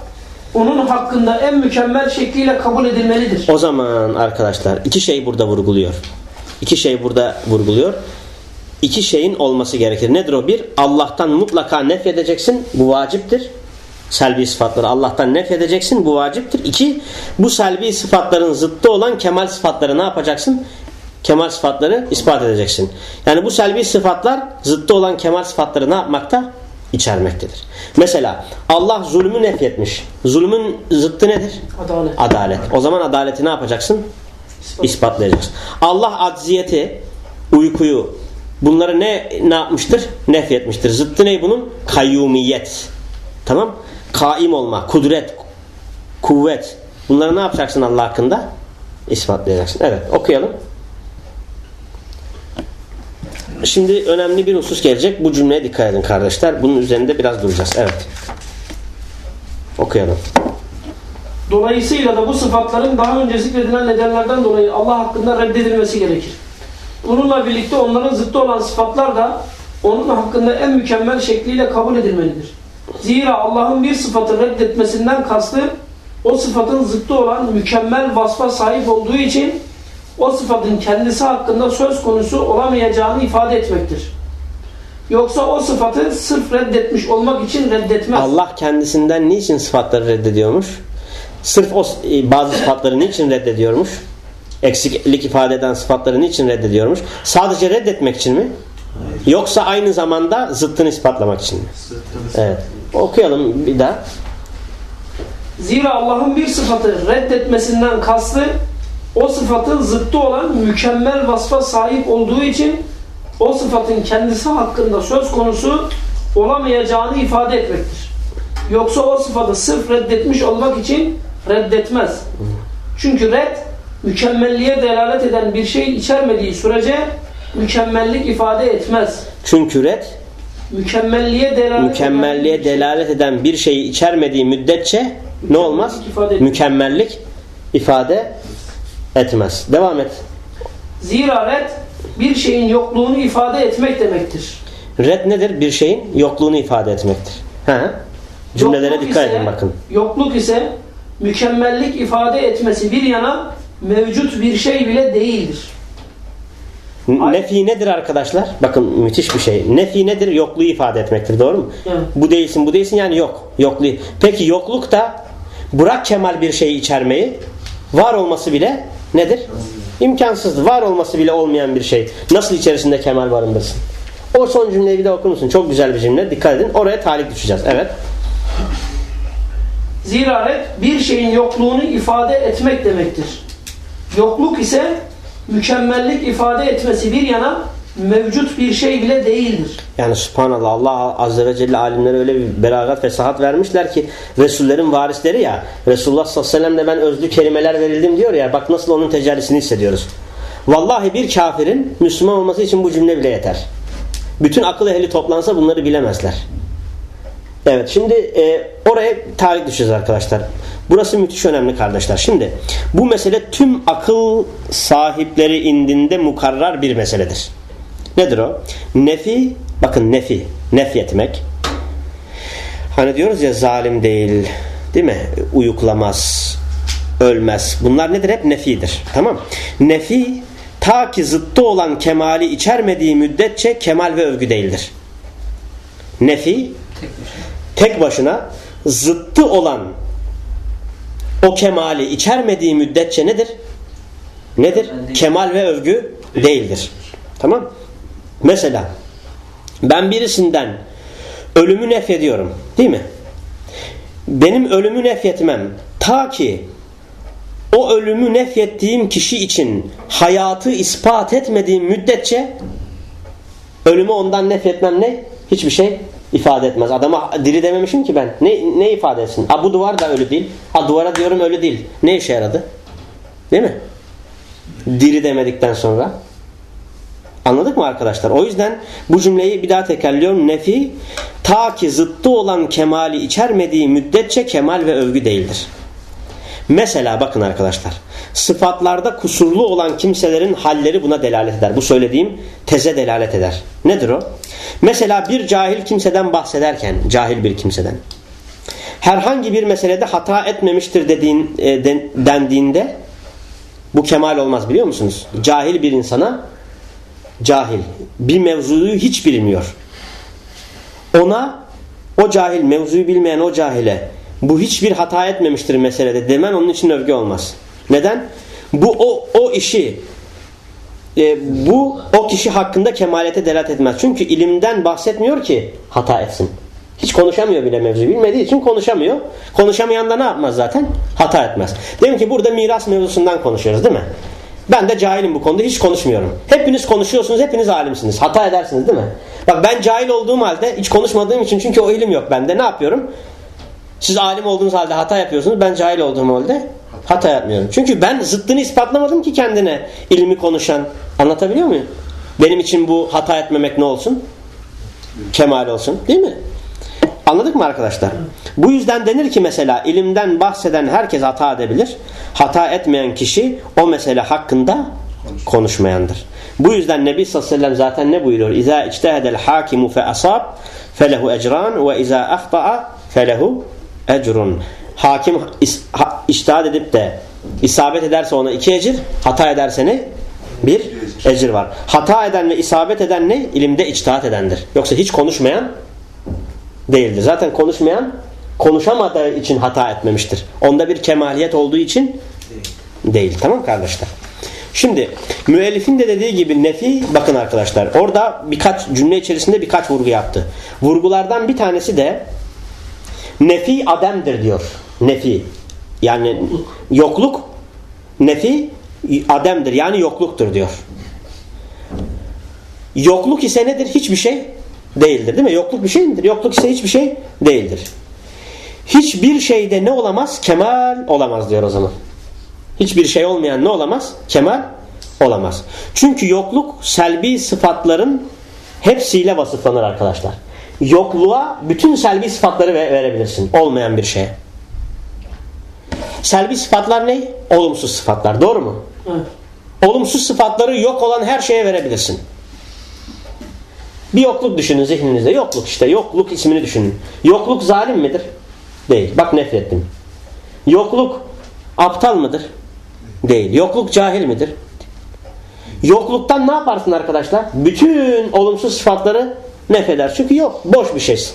S2: onun hakkında en mükemmel şekliyle kabul edilmelidir.
S1: O zaman arkadaşlar iki şey burada vurguluyor. İki şey burada vurguluyor. İki şeyin olması gerekir. Nedir o? Bir, Allah'tan mutlaka nefredeceksin. Bu vaciptir. Selbi sıfatları Allah'tan nefredeceksin. Bu vaciptir. İki, bu selbi sıfatların zıttı olan kemal sıfatları ne yapacaksın? Kemal sıfatları ispat edeceksin. Yani bu selbi sıfatlar zıttı olan kemal sıfatları ne yapmakta? İçermektedir. Mesela Allah zulmü nefretmiş. Zulmün zıttı nedir?
S2: Adalet.
S1: Adalet. O zaman adaleti ne yapacaksın? İspatlayacaksın. Allah acziyeti, uykuyu bunları ne ne yapmıştır? Nefretmiştir. Zıttı ne bunun? Kayyumiyet. Tamam? Kaim olma, kudret, kuvvet. Bunları ne yapacaksın Allah hakkında? İspatlayacaksın. Evet, okuyalım. Şimdi önemli bir husus gelecek. Bu cümleye dikkat edin kardeşler. Bunun üzerinde biraz duracağız. Evet. Okuyalım.
S2: Dolayısıyla da bu sıfatların daha önce zikredilen nedenlerden dolayı Allah hakkında reddedilmesi gerekir. Bununla birlikte onların zıttı olan sıfatlar da onun hakkında en mükemmel şekliyle kabul edilmelidir. Zira Allah'ın bir sıfatı reddetmesinden kastı o sıfatın zıttı olan mükemmel vasfa sahip olduğu için o sıfatın kendisi hakkında söz konusu olamayacağını ifade etmektir. Yoksa o sıfatı sırf reddetmiş olmak için reddetmez.
S1: Allah kendisinden niçin sıfatları reddediyormuş? Sırf o e, bazı sıfatları niçin reddediyormuş? Eksiklik ifade eden sıfatları niçin reddediyormuş? Sadece reddetmek için mi? Yoksa aynı zamanda zıttını ispatlamak için mi? Evet. Okuyalım bir daha.
S2: Zira Allah'ın bir sıfatı reddetmesinden kastı o sıfatın zıttı olan mükemmel vasfa sahip olduğu için o sıfatın kendisi hakkında söz konusu olamayacağını ifade etmektir. Yoksa o sıfatı sırf reddetmiş olmak için reddetmez. Çünkü red mükemmelliğe delalet eden bir şey içermediği sürece mükemmellik ifade etmez.
S1: Çünkü red
S2: Mükemmelliğe delalet
S1: mükemmelliğe
S2: eden bir şey-
S1: delalet eden bir şeyi içermediği müddetçe ne olmaz?
S2: ifade etmez.
S1: Mükemmellik ifade etmez. Devam et.
S2: Zira red bir şeyin yokluğunu ifade etmek demektir.
S1: Red nedir? Bir şeyin yokluğunu ifade etmektir. Ha? Cümlelere
S2: Yokluk
S1: dikkat
S2: ise-
S1: edin bakın.
S2: Yokluk ise mükemmellik ifade etmesi bir yana mevcut bir şey bile değildir.
S1: Nefi nedir arkadaşlar? Bakın müthiş bir şey. Nefi nedir? Yokluğu ifade etmektir. Doğru mu?
S2: Evet.
S1: Bu değilsin, bu değilsin yani yok. Yokluğu. Peki yokluk da bırak kemal bir şeyi içermeyi var olması bile nedir? İmkansızdır. Var olması bile olmayan bir şey. Nasıl içerisinde kemal barındırsın? O son cümleyi bir de okur musun? Çok güzel bir cümle. Dikkat edin. Oraya talik düşeceğiz. Evet.
S2: Zira red bir şeyin yokluğunu ifade etmek demektir. Yokluk ise mükemmellik ifade etmesi bir yana mevcut bir şey bile değildir.
S1: Yani subhanallah Allah azze ve celle alimlere öyle bir belagat fesahat vermişler ki Resullerin varisleri ya Resulullah sallallahu aleyhi ve sellem de ben özlü kelimeler verildim diyor ya bak nasıl onun tecellisini hissediyoruz. Vallahi bir kafirin Müslüman olması için bu cümle bile yeter. Bütün akıl ehli toplansa bunları bilemezler. Evet şimdi e, oraya tarih düşeceğiz arkadaşlar. Burası müthiş önemli kardeşler. Şimdi bu mesele tüm akıl sahipleri indinde mukarrar bir meseledir. Nedir o? Nefi, bakın nefi, nefyetmek. Hani diyoruz ya zalim değil, değil mi? Uyuklamaz, ölmez. Bunlar nedir? Hep nefidir. Tamam Nefi, ta ki zıttı olan kemali içermediği müddetçe kemal ve övgü değildir. Nefi, tek başına zıttı olan o kemali içermediği müddetçe nedir? Nedir? Kemal ve övgü değildir. Tamam Mesela ben birisinden ölümü nefyediyorum. Değil mi? Benim ölümü nefyetmem ta ki o ölümü nefyettiğim kişi için hayatı ispat etmediğim müddetçe ölümü ondan nefyetmem ne? Hiçbir şey ifade etmez. Adama diri dememişim ki ben. Ne, ne ifade etsin? Ha bu duvar da ölü değil. Ha duvara diyorum ölü değil. Ne işe yaradı? Değil mi? Diri demedikten sonra. Anladık mı arkadaşlar? O yüzden bu cümleyi bir daha tekrarlıyorum. Nefi ta ki zıttı olan kemali içermediği müddetçe kemal ve övgü değildir. Mesela bakın arkadaşlar. Sıfatlarda kusurlu olan kimselerin halleri buna delalet eder. Bu söylediğim teze delalet eder. Nedir o? Mesela bir cahil kimseden bahsederken, cahil bir kimseden herhangi bir meselede hata etmemiştir dediğin, e, den, dendiğinde bu kemal olmaz biliyor musunuz? Cahil bir insana cahil. Bir mevzuyu hiç bilmiyor. Ona o cahil, mevzuyu bilmeyen o cahile bu hiçbir hata etmemiştir meselede demen onun için övgü olmaz. Neden? Bu o, o işi e, bu o kişi hakkında kemalete delat etmez. Çünkü ilimden bahsetmiyor ki hata etsin. Hiç konuşamıyor bile mevzu bilmediği için konuşamıyor. Konuşamayan da ne yapmaz zaten? Hata etmez. Demek ki burada miras mevzusundan konuşuyoruz değil mi? Ben de cahilim bu konuda hiç konuşmuyorum. Hepiniz konuşuyorsunuz, hepiniz alimsiniz. Hata edersiniz değil mi? Bak ben cahil olduğum halde hiç konuşmadığım için çünkü o ilim yok bende. Ne yapıyorum? Siz alim olduğunuz halde hata yapıyorsunuz. Ben cahil olduğum halde hata yapmıyorum. Çünkü ben zıttını ispatlamadım ki kendine ilmi konuşan. Anlatabiliyor muyum? Benim için bu hata etmemek ne olsun? Kemal olsun. Değil mi? Anladık mı arkadaşlar? Bu yüzden denir ki mesela ilimden bahseden herkes hata edebilir. Hata etmeyen kişi o mesele hakkında konuşmayandır. Bu yüzden Nebi sallallahu aleyhi ve sellem zaten ne buyuruyor? İza içtehedel hakimu fe asab felehu ecran ve iza ahta'a felehu ecrun. Hakim iştihad edip de isabet ederse ona iki ecir, hata ederse ne? Bir ecir var. Hata eden ve isabet eden ne? İlimde içtihat edendir. Yoksa hiç konuşmayan değildir. Zaten konuşmayan konuşamadığı için hata etmemiştir. Onda bir kemaliyet olduğu için değil. Tamam kardeşler? Şimdi müellifin de dediği gibi nefi bakın arkadaşlar orada birkaç cümle içerisinde birkaç vurgu yaptı. Vurgulardan bir tanesi de nefi ademdir diyor. Nefi. Yani yokluk nefi ademdir yani yokluktur diyor. Yokluk ise nedir? Hiçbir şey değildir değil mi? Yokluk bir şey midir? Yokluk ise hiçbir şey değildir. Hiçbir şeyde ne olamaz? Kemal olamaz diyor o zaman. Hiçbir şey olmayan ne olamaz? Kemal olamaz. Çünkü yokluk selbi sıfatların hepsiyle vasıflanır arkadaşlar. Yokluğa bütün selbi sıfatları verebilirsin. Olmayan bir şeye. Selbi sıfatlar ne? Olumsuz sıfatlar. Doğru mu? Evet. Olumsuz sıfatları yok olan her şeye verebilirsin. Bir yokluk düşünün zihninizde. Yokluk işte. Yokluk ismini düşünün. Yokluk zalim midir? Değil. Bak nefrettim. Yokluk aptal mıdır? Değil. Yokluk cahil midir? Yokluktan ne yaparsın arkadaşlar? Bütün olumsuz sıfatları nefeder. Çünkü yok. Boş bir şey.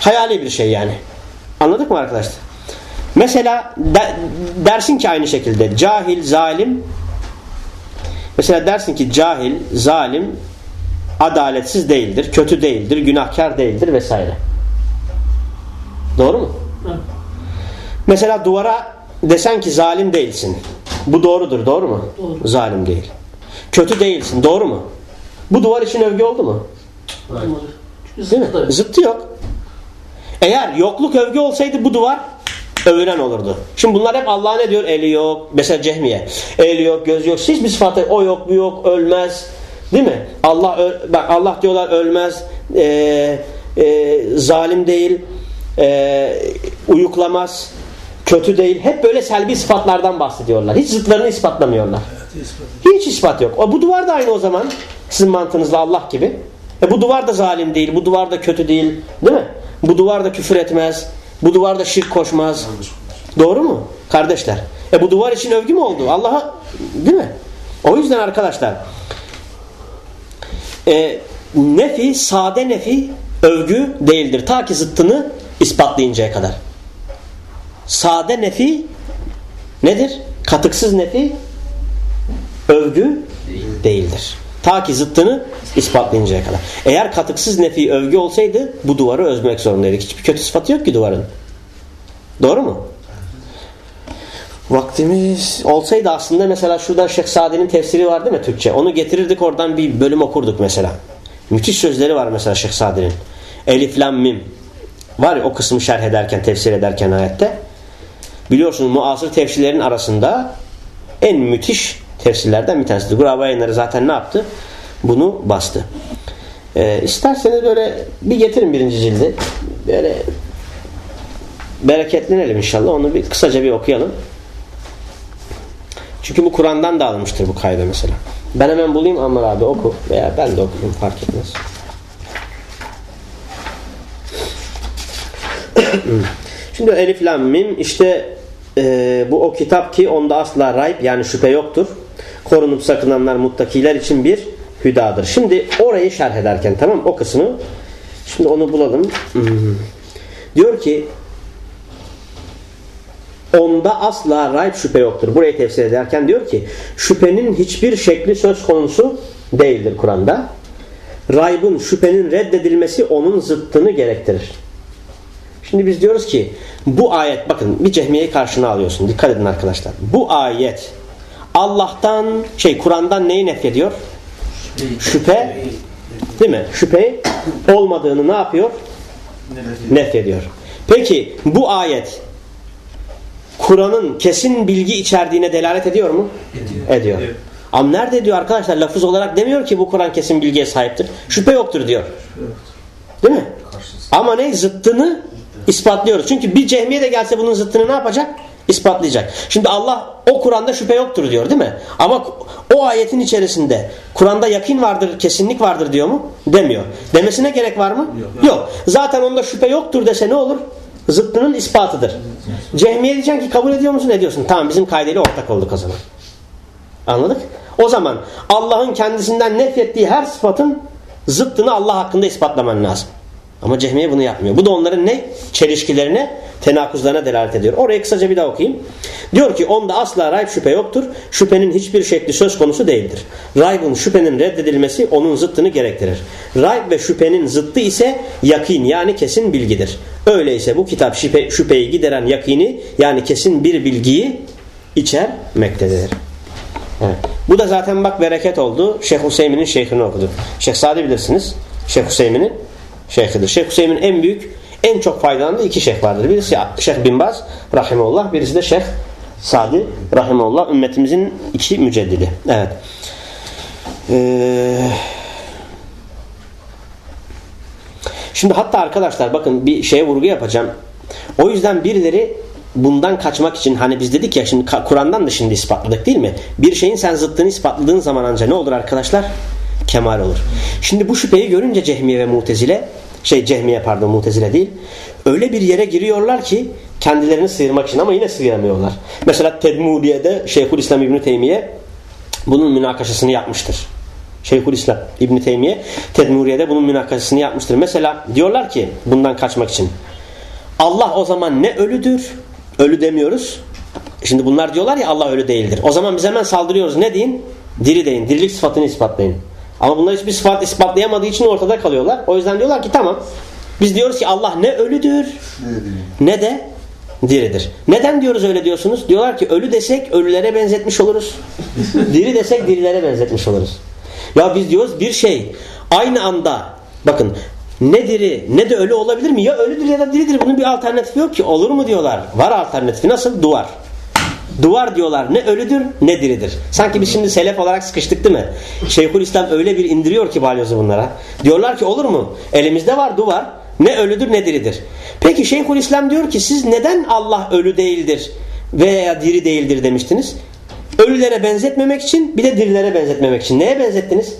S1: Hayali bir şey yani. Anladık mı arkadaşlar? Mesela de, dersin ki aynı şekilde cahil, zalim mesela dersin ki cahil, zalim adaletsiz değildir, kötü değildir, günahkar değildir vesaire. Doğru mu? Mesela duvara desen ki zalim değilsin. Bu doğrudur. Doğru mu?
S2: Doğru.
S1: Zalim değil. Kötü değilsin. Doğru mu? Bu duvar için övgü oldu mu?
S2: Olmadı. Çünkü
S1: Değil mi?
S2: zıttı yok.
S1: Zıttı. Eğer yokluk övgü olsaydı bu duvar övülen olurdu. Şimdi bunlar hep Allah'a ne diyor? Eli yok. Mesela cehmiye. Eli yok, göz yok. Hiçbir sıfatı o yok, bu yok, ölmez. Değil mi? Allah bak Allah diyorlar ölmez. Ee, e, zalim değil. ee, uyuklamaz. Kötü değil. Hep böyle selbi sıfatlardan bahsediyorlar. Hiç zıtlarını ispatlamıyorlar. Hiç ispat yok. O, bu duvar da aynı o zaman. Sizin mantığınızla Allah gibi. E, bu duvar da zalim değil. Bu duvar da kötü değil. Değil mi? Bu duvar da küfür etmez. Bu duvar da şirk koşmaz. Doğru mu? Kardeşler. E bu duvar için övgü mü oldu? Allah'a değil mi? O yüzden arkadaşlar e, nefi, sade nefi övgü değildir. Ta ki zıttını ispatlayıncaya kadar. Sade nefi nedir? Katıksız nefi övgü değildir. Ta ki zıttını ispatlayıncaya kadar. Eğer katıksız nefi övgü olsaydı bu duvarı özmek zorundaydık. Hiçbir kötü sıfatı yok ki duvarın. Doğru mu? Vaktimiz olsaydı aslında mesela şurada Şeyh Sadi'nin tefsiri var değil mi Türkçe? Onu getirirdik oradan bir bölüm okurduk mesela. Müthiş sözleri var mesela Şeyh Sadi'nin. Elif lam mim. Var ya o kısmı şerh ederken, tefsir ederken ayette. Biliyorsunuz muasır tefsirlerin arasında en müthiş tefsirlerden bir tanesidir. Guraba yayınları zaten ne yaptı? Bunu bastı. Ee, isterseniz böyle bir getirin birinci cildi. Böyle bereketlenelim inşallah. Onu bir kısaca bir okuyalım. Çünkü bu Kur'an'dan da alınmıştır bu kayda mesela. Ben hemen bulayım Ammar abi oku. Veya ben de okuyayım fark etmez. Şimdi Elif Lam Mim işte e, bu o kitap ki onda asla rayb yani şüphe yoktur. Korunup sakınanlar muttakiler için bir hüdadır. Şimdi orayı şerh ederken tamam o kısmı şimdi onu bulalım. Hmm. Diyor ki onda asla rayb şüphe yoktur. Burayı tefsir ederken diyor ki şüphenin hiçbir şekli söz konusu değildir Kur'an'da. Raybın, şüphenin reddedilmesi onun zıttını gerektirir. Şimdi biz diyoruz ki bu ayet bakın bir cehmiyeyi karşına alıyorsun. Dikkat edin arkadaşlar. Bu ayet Allah'tan şey Kur'an'dan neyi nefyediyor? Şüphe değil mi? Şüphe olmadığını ne yapıyor? Nefyediyor. Peki bu ayet Kur'an'ın kesin bilgi içerdiğine delalet ediyor mu?
S4: Ediyor.
S1: Ediyor. Ama nerede diyor arkadaşlar? Lafız olarak demiyor ki bu Kur'an kesin bilgiye sahiptir. Şüphe yoktur diyor. Değil mi? Ama ne? Zıttını ispatlıyoruz. Çünkü bir cehmiye de gelse bunun zıttını ne yapacak? İspatlayacak. Şimdi Allah o Kur'an'da şüphe yoktur diyor değil mi? Ama o ayetin içerisinde Kur'an'da yakin vardır, kesinlik vardır diyor mu? Demiyor. Demesine gerek var mı? Yok. Yok. Zaten onda şüphe yoktur dese ne olur? Zıttının ispatıdır. Cehmiye diyeceksin ki kabul ediyor musun? Ediyorsun. Tamam bizim kaydeyle ortak olduk o zaman. Anladık? O zaman Allah'ın kendisinden nefrettiği her sıfatın zıttını Allah hakkında ispatlaman lazım. Ama cehmiye bunu yapmıyor. Bu da onların ne? Çelişkilerine, tenakuzlarına delalet ediyor. Orayı kısaca bir daha okuyayım. Diyor ki onda asla rayb şüphe yoktur. Şüphenin hiçbir şekli söz konusu değildir. Raybın şüphenin reddedilmesi onun zıttını gerektirir. Rayb ve şüphenin zıttı ise yakin yani kesin bilgidir. Öyleyse bu kitap şüphe, şüpheyi gideren yakini yani kesin bir bilgiyi içermektedir. Evet. Bu da zaten bak bereket oldu. Şeyh Hüseyin'in şeyhini okudu. Şeyh Sadi bilirsiniz. Şeyh Hüseyin'in şeyhidir. Şeyh Hüseyin'in en büyük, en çok faydalandığı iki şeyh vardır. Birisi Şeyh Bin Rahimullah, birisi de Şeyh Sadi Rahimullah. Ümmetimizin iki müceddidi. Evet. Ee, şimdi hatta arkadaşlar bakın bir şeye vurgu yapacağım. O yüzden birileri bundan kaçmak için hani biz dedik ya şimdi Kur'an'dan da şimdi ispatladık değil mi? Bir şeyin sen zıttını ispatladığın zaman anca ne olur arkadaşlar? Kemal olur. Şimdi bu şüpheyi görünce Cehmiye ve Mutezile şey Cehmiye pardon Mutezile değil öyle bir yere giriyorlar ki kendilerini sıyırmak için ama yine sıyıramıyorlar. Mesela Tedmudiye'de Şeyhülislam İbni Teymiye bunun münakaşasını yapmıştır. Şeyhülislam İbni Teymiye Tedmuriye'de bunun münakaşasını yapmıştır. Mesela diyorlar ki bundan kaçmak için Allah o zaman ne ölüdür? Ölü demiyoruz. Şimdi bunlar diyorlar ya Allah ölü değildir. O zaman biz hemen saldırıyoruz. Ne deyin? Diri deyin. Dirilik sıfatını ispatlayın. Ama bunlar hiçbir sıfat ispatlayamadığı için ortada kalıyorlar. O yüzden diyorlar ki tamam. Biz diyoruz ki Allah ne ölüdür ne de diridir. Neden diyoruz öyle diyorsunuz? Diyorlar ki ölü desek ölülere benzetmiş oluruz. Diri desek dirilere benzetmiş oluruz. Ya biz diyoruz bir şey aynı anda bakın ne diri ne de ölü olabilir mi? Ya ölüdür ya da diridir. Bunun bir alternatifi yok ki. Olur mu diyorlar. Var alternatifi. Nasıl? Duvar. Duvar diyorlar ne ölüdür ne diridir. Sanki biz şimdi selef olarak sıkıştık değil mi? Şeyhülislam öyle bir indiriyor ki balyozu bunlara. Diyorlar ki olur mu? Elimizde var duvar. Ne ölüdür ne diridir. Peki Şeyhülislam diyor ki siz neden Allah ölü değildir veya diri değildir demiştiniz? Ölülere benzetmemek için bir de dirilere benzetmemek için. Neye benzettiniz?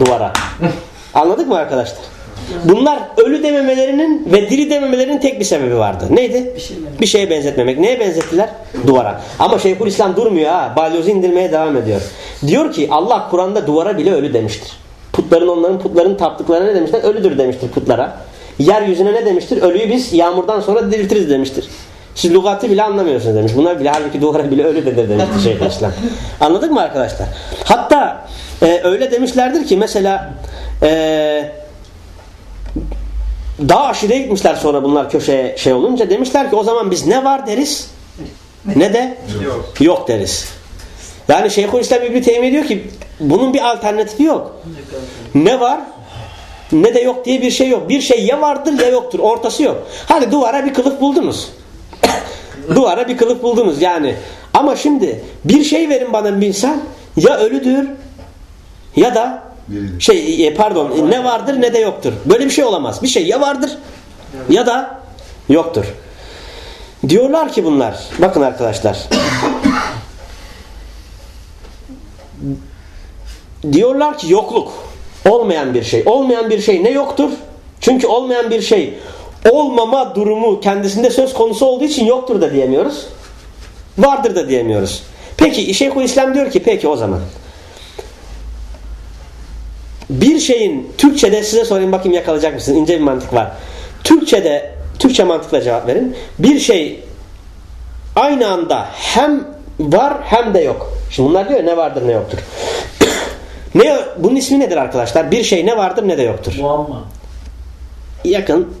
S1: Duvara. Anladık mı arkadaşlar? Bunlar ölü dememelerinin ve diri dememelerinin tek bir sebebi vardı. Neydi? Bir şeye benzetmemek. Neye benzettiler? Duvara. Ama Şeyhülislam durmuyor ha. Balyozu indirmeye devam ediyor. Diyor ki Allah Kur'an'da duvara bile ölü demiştir. Putların onların putların taptıklarına ne demişler? Ölüdür demiştir putlara. Yeryüzüne ne demiştir? Ölüyü biz yağmurdan sonra diriltiriz demiştir. Siz lügatı bile anlamıyorsunuz demiş. Bunlar bile halbuki duvara bile ölü dedi demiştir Şeyhülislam. Anladık mı arkadaşlar? Hatta e, öyle demişlerdir ki mesela eee daha aşırıya gitmişler sonra bunlar köşeye şey olunca demişler ki o zaman biz ne var deriz ne de yok, yok deriz. Yani Şeyhülislam İbni Teymiye diyor ki bunun bir alternatifi yok. Ne var ne de yok diye bir şey yok. Bir şey ya vardır ya yoktur. Ortası yok. Hadi duvara bir kılıf buldunuz. duvara bir kılıf buldunuz yani. Ama şimdi bir şey verin bana bir insan ya ölüdür ya da şey e, pardon ne vardır ne de yoktur. Böyle bir şey olamaz. Bir şey ya vardır ya da yoktur. Diyorlar ki bunlar bakın arkadaşlar diyorlar ki yokluk olmayan bir şey. Olmayan bir şey ne yoktur? Çünkü olmayan bir şey olmama durumu kendisinde söz konusu olduğu için yoktur da diyemiyoruz. Vardır da diyemiyoruz. Peki Şeyhülislam diyor ki peki o zaman bir şeyin Türkçe'de size sorayım bakayım yakalayacak mısınız? İnce bir mantık var. Türkçe'de Türkçe mantıkla cevap verin. Bir şey aynı anda hem var hem de yok. Şimdi bunlar diyor ne vardır ne yoktur. ne bunun ismi nedir arkadaşlar? Bir şey ne vardır ne de yoktur.
S4: Muamma.
S1: Yakın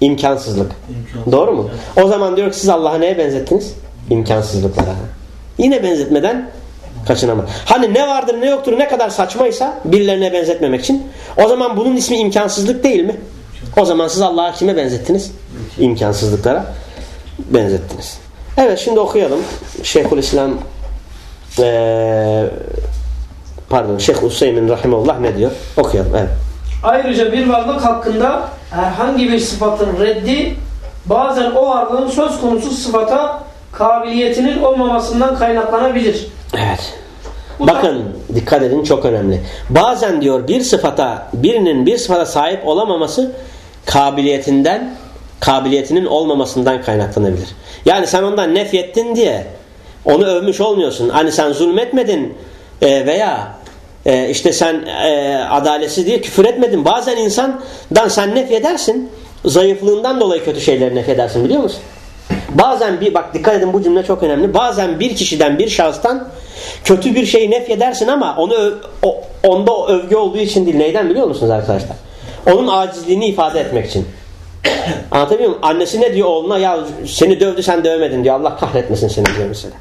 S1: imkansızlık. İmkansız. Doğru mu? O zaman diyor ki siz Allah'a neye benzettiniz? İmkansızlıklara. Yine benzetmeden kaçınamaz. Hani ne vardır ne yoktur ne kadar saçmaysa birilerine benzetmemek için. O zaman bunun ismi imkansızlık değil mi? O zaman siz Allah'a kime benzettiniz? İmkansızlıklara benzettiniz. Evet şimdi okuyalım. Şeyhülislam ee, pardon Şeyh Hüseyin Rahimullah ne diyor? Okuyalım. Evet.
S2: Ayrıca bir varlık hakkında herhangi bir sıfatın reddi bazen o varlığın söz konusu sıfata kabiliyetinin olmamasından kaynaklanabilir.
S1: Evet. Bakın dikkat edin çok önemli. Bazen diyor bir sıfata birinin bir sıfata sahip olamaması kabiliyetinden kabiliyetinin olmamasından kaynaklanabilir. Yani sen ondan nefyettin diye onu övmüş olmuyorsun. Hani sen zulmetmedin e, veya e, işte sen e, adaletsiz diye küfür etmedin. Bazen insandan sen nefyedersin. Zayıflığından dolayı kötü şeyleri nefyedersin biliyor musun? Bazen bir bak dikkat edin bu cümle çok önemli. Bazen bir kişiden bir şahıstan kötü bir şeyi nefyedersin ama onu o, onda övgü olduğu için değil. Neyden biliyor musunuz arkadaşlar? Onun acizliğini ifade etmek için. Anlatabiliyor muyum? Annesi ne diyor oğluna? Ya seni dövdü sen dövmedin diyor. Allah kahretmesin seni diyor mesela.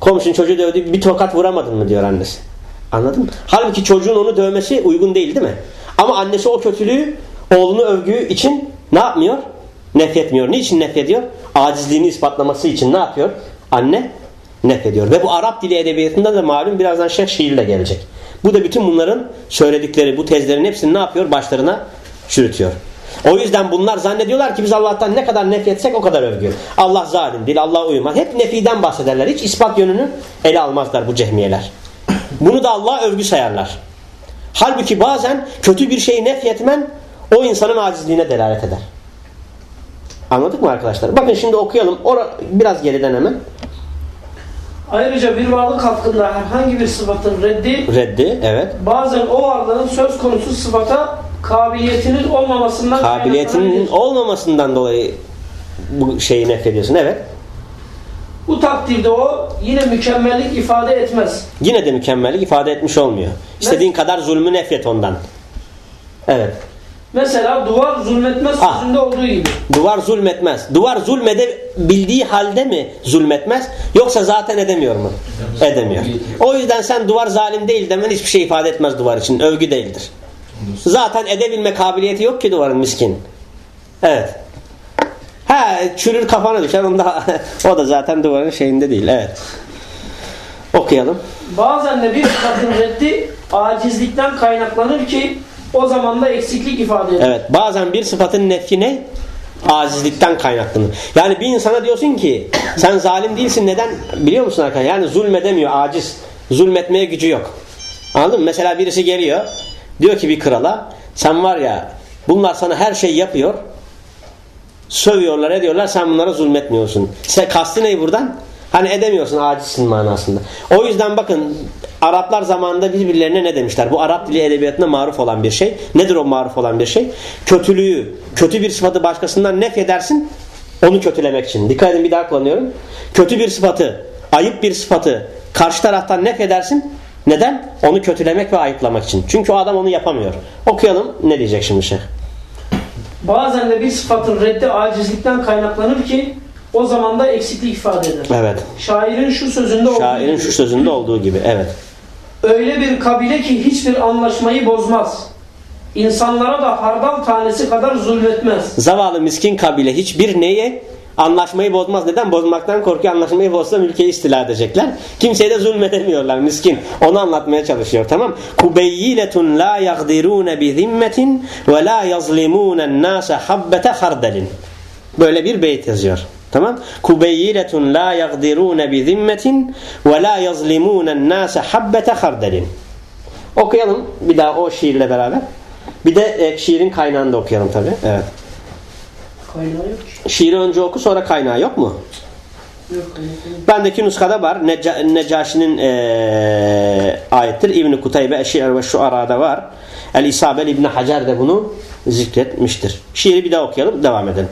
S1: Komşun çocuğu dövdü bir tokat vuramadın mı diyor annesi. Anladın mı? Halbuki çocuğun onu dövmesi uygun değil değil mi? Ama annesi o kötülüğü oğlunu övgüğü için ne yapmıyor? Nefretmiyor. Niçin nefrediyor? Acizliğini ispatlaması için ne yapıyor? Anne nefrediyor. Ve bu Arap dili edebiyatında da malum birazdan Şeyh şiirle gelecek. Bu da bütün bunların söyledikleri bu tezlerin hepsini ne yapıyor? Başlarına çürütüyor. O yüzden bunlar zannediyorlar ki biz Allah'tan ne kadar nefretsek o kadar övgü. Allah zalim değil, Allah uymaz. Hep nefiden bahsederler. Hiç ispat yönünü ele almazlar bu cehmiyeler. Bunu da Allah övgü sayarlar. Halbuki bazen kötü bir şeyi nefyetmen o insanın acizliğine delalet eder. Anladık mı arkadaşlar? Bakın şimdi okuyalım. Ora, biraz geriden hemen.
S2: Ayrıca bir varlık hakkında herhangi bir sıfatın reddi
S1: Reddi, evet.
S2: bazen o varlığın söz konusu sıfata kabiliyetinin olmamasından
S1: Kabiliyetinin olmamasından dolayı bu şeyi nefrediyorsun. Evet.
S2: Bu takdirde o yine mükemmellik ifade etmez.
S1: Yine de mükemmellik ifade etmiş olmuyor. İstediğin kadar zulmü nefret ondan. Evet.
S2: Mesela duvar zulmetmez
S1: Ah.
S2: sözünde olduğu gibi.
S1: Duvar zulmetmez. Duvar zulmedebildiği halde mi zulmetmez? Yoksa zaten edemiyor mu? Edemiyor. O yüzden sen duvar zalim değil demen hiçbir şey ifade etmez duvar için. Övgü değildir. Zaten edebilme kabiliyeti yok ki duvarın miskin. Evet. Ha çürür kafana düşer. Onda, o da zaten duvarın şeyinde değil. Evet. Okuyalım.
S2: Bazen de bir sıfatın reddi acizlikten kaynaklanır ki o zaman da eksiklik ifade eder.
S1: Evet. Bazen bir sıfatın nefi ne? Acizlikten kaynaklanır. Yani bir insana diyorsun ki sen zalim değilsin. Neden? Biliyor musun arkadaşlar? Yani zulmedemiyor. Aciz. Zulmetmeye gücü yok. Anladın mı? Mesela birisi geliyor. Diyor ki bir krala sen var ya bunlar sana her şeyi yapıyor. Sövüyorlar ediyorlar. Sen bunlara zulmetmiyorsun. Sen kastı ne buradan? Hani edemiyorsun acizsin manasında. O yüzden bakın Araplar zamanında birbirlerine ne demişler? Bu Arap dili edebiyatına maruf olan bir şey. Nedir o maruf olan bir şey? Kötülüğü, kötü bir sıfatı başkasından nef edersin onu kötülemek için. Dikkat edin bir daha kullanıyorum. Kötü bir sıfatı, ayıp bir sıfatı karşı taraftan nef edersin. Neden? Onu kötülemek ve ayıplamak için. Çünkü o adam onu yapamıyor. Okuyalım ne diyecek şimdi şeyh?
S2: Bazen de bir sıfatın reddi acizlikten kaynaklanır ki o zaman da eksiklik ifade eder.
S1: Evet.
S2: Şairin şu sözünde olduğu
S1: Şairin
S2: gibi.
S1: şu sözünde olduğu gibi. Evet.
S2: Öyle bir kabile ki hiçbir anlaşmayı bozmaz. İnsanlara da hardal tanesi kadar zulmetmez.
S1: Zavallı miskin kabile hiçbir neye anlaşmayı bozmaz. Neden? Bozmaktan korkuyor. Anlaşmayı bozsam ülkeyi istila edecekler. Kimseye de zulmedemiyorlar miskin. Onu anlatmaya çalışıyor. Tamam. Kubeyyiletun la yagdirune bi zimmetin ve la yazlimunen nase habbete hardelin. Böyle bir beyt yazıyor. Tamam? Kubeyyiletun la yagdirune bi zimmetin ve la yazlimunen nase habbete hardelin. Okuyalım bir daha o şiirle beraber. Bir de e, şiirin kaynağını da okuyalım tabi. Evet.
S2: Kaynağı yok ki.
S1: Şiiri önce oku sonra kaynağı yok mu?
S2: Yok.
S1: Bendeki nuskada var. Neca Necaşi'nin eee ayettir. İbn-i Kutaybe Eşi'er ve Şuara'da var. El-İsabel İbn Hacer de bunu zikretmiştir. Şiiri bir daha okuyalım. Devam edelim.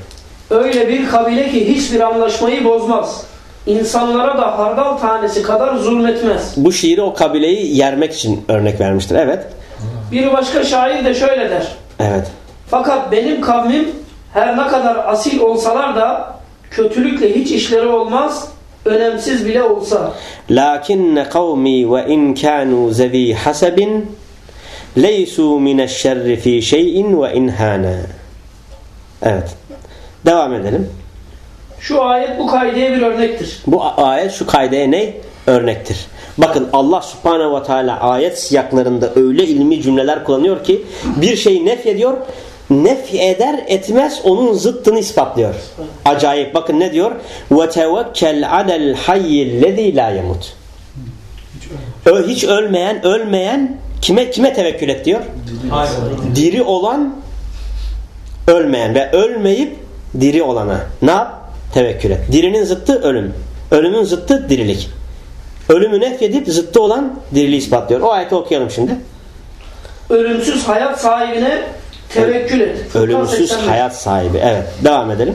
S2: Öyle bir kabile ki hiçbir anlaşmayı bozmaz. İnsanlara da hardal tanesi kadar zulmetmez.
S1: Bu şiiri o kabileyi yermek için örnek vermiştir. Evet.
S2: Bir başka şair de şöyle der.
S1: Evet.
S2: Fakat benim kavmim her ne kadar asil olsalar da kötülükle hiç işleri olmaz, önemsiz bile olsa.
S1: Lakinne kavmi ve in kanu zevi hasabin leysu mineşşerri fi şeyin ve inhana. Evet. Devam edelim.
S2: Şu ayet bu kaideye bir örnektir.
S1: Bu a- ayet şu kaideye ne? Örnektir. Bakın Allah subhanehu ve teala ayet siyaklarında öyle ilmi cümleler kullanıyor ki bir şeyi nef ediyor, nef eder etmez onun zıttını ispatlıyor. Acayip. Bakın ne diyor? وَتَوَكَّلْ عَلَى الْحَيِّ الَّذ۪ي لَا يَمُتْ Ö- Hiç ölmeyen, ölmeyen kime kime tevekkül et diyor? Diri olan ölmeyen ve ölmeyip diri olana ne yap? Tevekkül et. Dirinin zıttı ölüm. Ölümün zıttı dirilik. Ölümü nefyedip zıttı olan diriliği ispatlıyor. O ayeti okuyalım şimdi.
S2: Ölümsüz hayat sahibine tevekkül et.
S1: Ölümsüz
S2: 81.
S1: hayat sahibi. Evet. Devam edelim.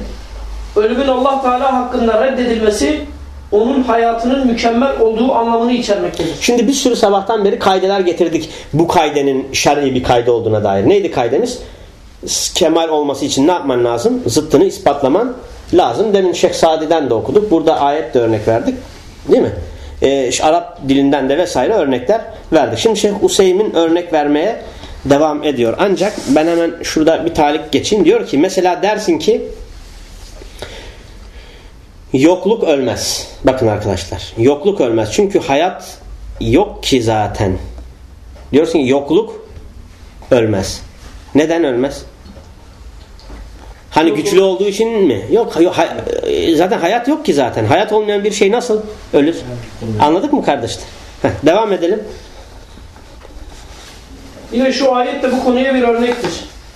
S2: Ölümün Allah Teala hakkında reddedilmesi onun hayatının mükemmel olduğu anlamını içermektedir.
S1: Şimdi bir sürü sabahtan beri kaydeler getirdik. Bu kaydenin şer'i bir kaydı olduğuna dair. Neydi kaydemiz? Kemal olması için ne yapman lazım? Zıttını ispatlaman lazım. Demin Şeyh Sadi'den de okuduk. Burada ayet de örnek verdik. Değil mi? Şu Arap dilinden de vesaire örnekler verdik. Şimdi Şeyh Useymin örnek vermeye devam ediyor. Ancak ben hemen şurada bir talik geçeyim. Diyor ki mesela dersin ki yokluk ölmez. Bakın arkadaşlar. Yokluk ölmez. Çünkü hayat yok ki zaten. Diyorsun ki yokluk ölmez. Neden ölmez? Hani güçlü olduğu için mi? Yok, yok hay- e, zaten hayat yok ki zaten. Hayat olmayan bir şey nasıl ölür? Anladık mı kardeşler? Heh, devam edelim.
S2: Yine şu ayet de bu konuya bir örnektir.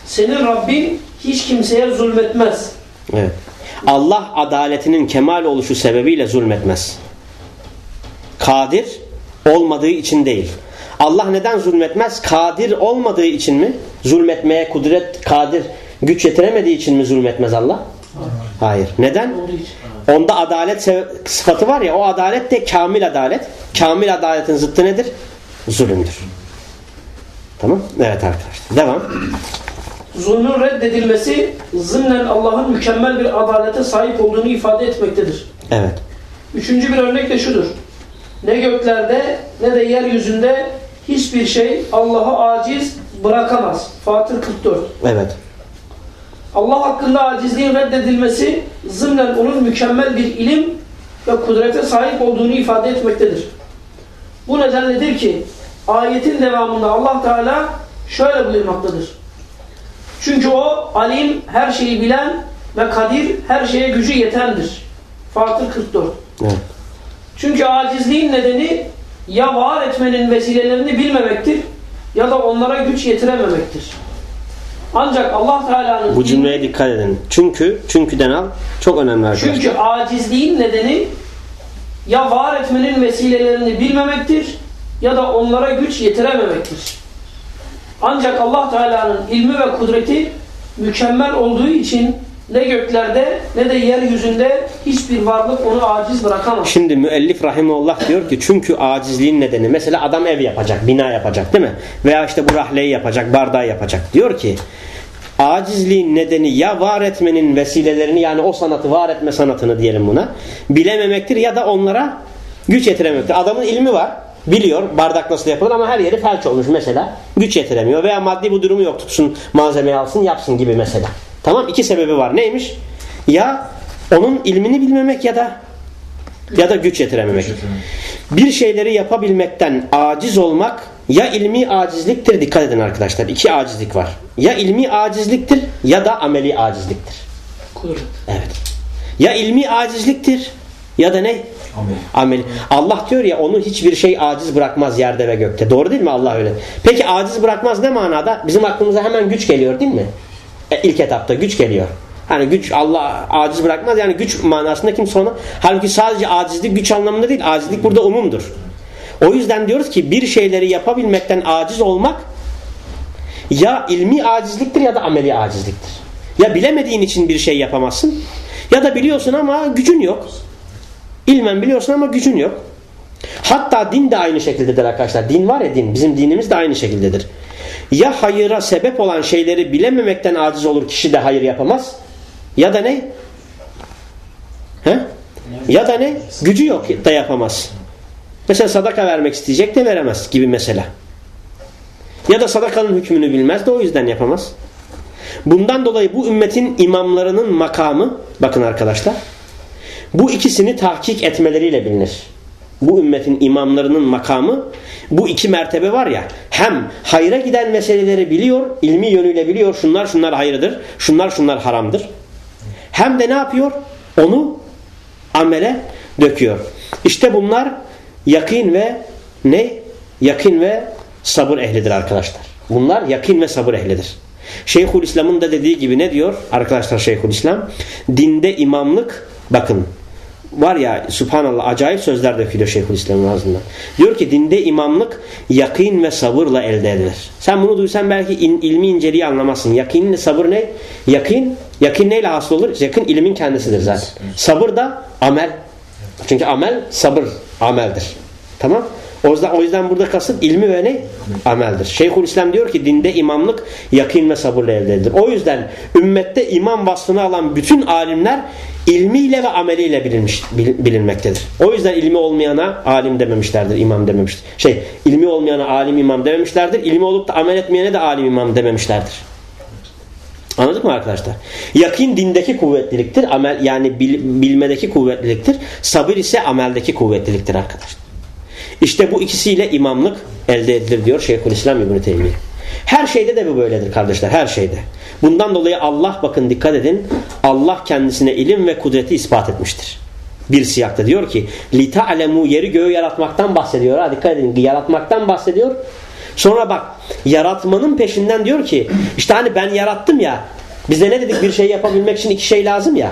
S2: Senin Rabbin hiç kimseye zulmetmez.
S1: Evet. Allah adaletinin kemal oluşu sebebiyle zulmetmez. Kadir olmadığı için değil. Allah neden zulmetmez? Kadir olmadığı için mi? Zulmetmeye kudret, kadir, güç yetiremediği için mi zulmetmez Allah? Hayır. Neden? Onda adalet sıfatı var ya o adalet de kamil adalet. Kamil adaletin zıttı nedir? Zulümdür. Tamam? Evet arkadaşlar. Devam.
S2: zulmün reddedilmesi zımnen Allah'ın mükemmel bir adalete sahip olduğunu ifade etmektedir.
S1: Evet.
S2: Üçüncü bir örnek de şudur. Ne göklerde ne de yeryüzünde hiçbir şey Allah'ı aciz bırakamaz. Fatır 44.
S1: Evet.
S2: Allah hakkında acizliğin reddedilmesi zımnen onun mükemmel bir ilim ve kudrete sahip olduğunu ifade etmektedir. Bu nedenledir ki ayetin devamında Allah Teala şöyle buyurmaktadır. Çünkü o alim, her şeyi bilen ve kadir, her şeye gücü yetendir. Fatır 44.
S1: Evet.
S2: Çünkü acizliğin nedeni ya var etmenin vesilelerini bilmemektir ya da onlara güç yetirememektir. Ancak Allah Teala'nın
S1: Bu cümleye dikkat edin. Çünkü, çünküden al. Çok önemli arkadaşlar.
S2: çünkü acizliğin nedeni ya var etmenin vesilelerini bilmemektir ya da onlara güç yetirememektir. Ancak Allah Teala'nın ilmi ve kudreti mükemmel olduğu için ne göklerde ne de yeryüzünde hiçbir varlık onu aciz bırakamaz.
S1: Şimdi müellif rahimullah diyor ki çünkü acizliğin nedeni mesela adam ev yapacak, bina yapacak değil mi? Veya işte bu rahleyi yapacak, bardağı yapacak. Diyor ki acizliğin nedeni ya var etmenin vesilelerini yani o sanatı var etme sanatını diyelim buna bilememektir ya da onlara güç yetirememektir. Adamın ilmi var. Biliyor bardak nasıl yapılır ama her yeri felç olmuş mesela. Güç yetiremiyor veya maddi bu durumu yok tutsun malzemeyi alsın yapsın gibi mesela. Tamam iki sebebi var. Neymiş? Ya onun ilmini bilmemek ya da ya da güç yetirememek. Bir şeyleri yapabilmekten aciz olmak ya ilmi acizliktir dikkat edin arkadaşlar. İki acizlik var. Ya ilmi acizliktir ya da ameli acizliktir.
S2: Kudret.
S1: Evet. Ya ilmi acizliktir ya da ne?
S3: Amel.
S1: Ameli. Allah diyor ya onu hiçbir şey aciz bırakmaz yerde ve gökte. Doğru değil mi Allah öyle? Peki aciz bırakmaz ne manada? Bizim aklımıza hemen güç geliyor değil mi? E, ilk etapta güç geliyor. Hani güç Allah aciz bırakmaz yani güç manasında kimse ona halbuki sadece acizlik güç anlamında değil acizlik burada umumdur. O yüzden diyoruz ki bir şeyleri yapabilmekten aciz olmak ya ilmi acizliktir ya da ameli acizliktir. Ya bilemediğin için bir şey yapamazsın ya da biliyorsun ama gücün yok. İlmen biliyorsun ama gücün yok. Hatta din de aynı şekildedir arkadaşlar. Din var ya din. Bizim dinimiz de aynı şekildedir. Ya hayıra sebep olan şeyleri bilememekten aciz olur kişi de hayır yapamaz. Ya da ne? He? Ya da ne? Gücü yok da yapamaz. Mesela sadaka vermek isteyecek de veremez gibi mesela. Ya da sadakanın hükmünü bilmez de o yüzden yapamaz. Bundan dolayı bu ümmetin imamlarının makamı bakın arkadaşlar bu ikisini tahkik etmeleriyle bilinir. Bu ümmetin imamlarının makamı bu iki mertebe var ya hem hayra giden meseleleri biliyor, ilmi yönüyle biliyor şunlar şunlar hayırdır, şunlar şunlar haramdır. Hem de ne yapıyor? Onu amele döküyor. İşte bunlar yakin ve ne? Yakin ve sabır ehlidir arkadaşlar. Bunlar yakin ve sabır ehlidir. Şeyhülislam'ın da dediği gibi ne diyor arkadaşlar Şeyhülislam? Dinde imamlık bakın var ya subhanallah acayip sözler dökülüyor Şeyhülislam'ın ağzından. Diyor ki dinde imamlık yakin ve sabırla elde edilir. Sen bunu duysan belki in, ilmi inceliği anlamazsın. Yakinle sabır ne? Yakin, yakin neyle hasıl olur? Yakin ilmin kendisidir zaten. Sabır da amel. Çünkü amel sabır ameldir. Tamam? O yüzden, o yüzden burada kasıt ilmi ve ne? Ameldir. Şeyhülislam diyor ki dinde imamlık yakin ve sabırla elde edilir. O yüzden ümmette imam vasfını alan bütün alimler ilmiyle ve ameliyle bilinmiş, bilinmektedir. O yüzden ilmi olmayana alim dememişlerdir, imam dememiştir. Şey, ilmi olmayana alim imam dememişlerdir. İlmi olup da amel etmeyene de alim imam dememişlerdir. Anladık mı arkadaşlar? Yakin dindeki kuvvetliliktir. Amel yani bil, bilmedeki kuvvetliliktir. Sabır ise ameldeki kuvvetliliktir arkadaşlar. İşte bu ikisiyle imamlık elde edilir diyor Şeyhülislam İbn Teymiye. Her şeyde de bu böyledir kardeşler her şeyde. Bundan dolayı Allah bakın dikkat edin Allah kendisine ilim ve kudreti ispat etmiştir. Bir siyakta diyor ki lita alemu yeri göğü yaratmaktan bahsediyor. Ha, dikkat edin yaratmaktan bahsediyor. Sonra bak yaratmanın peşinden diyor ki işte hani ben yarattım ya bize ne dedik bir şey yapabilmek için iki şey lazım ya.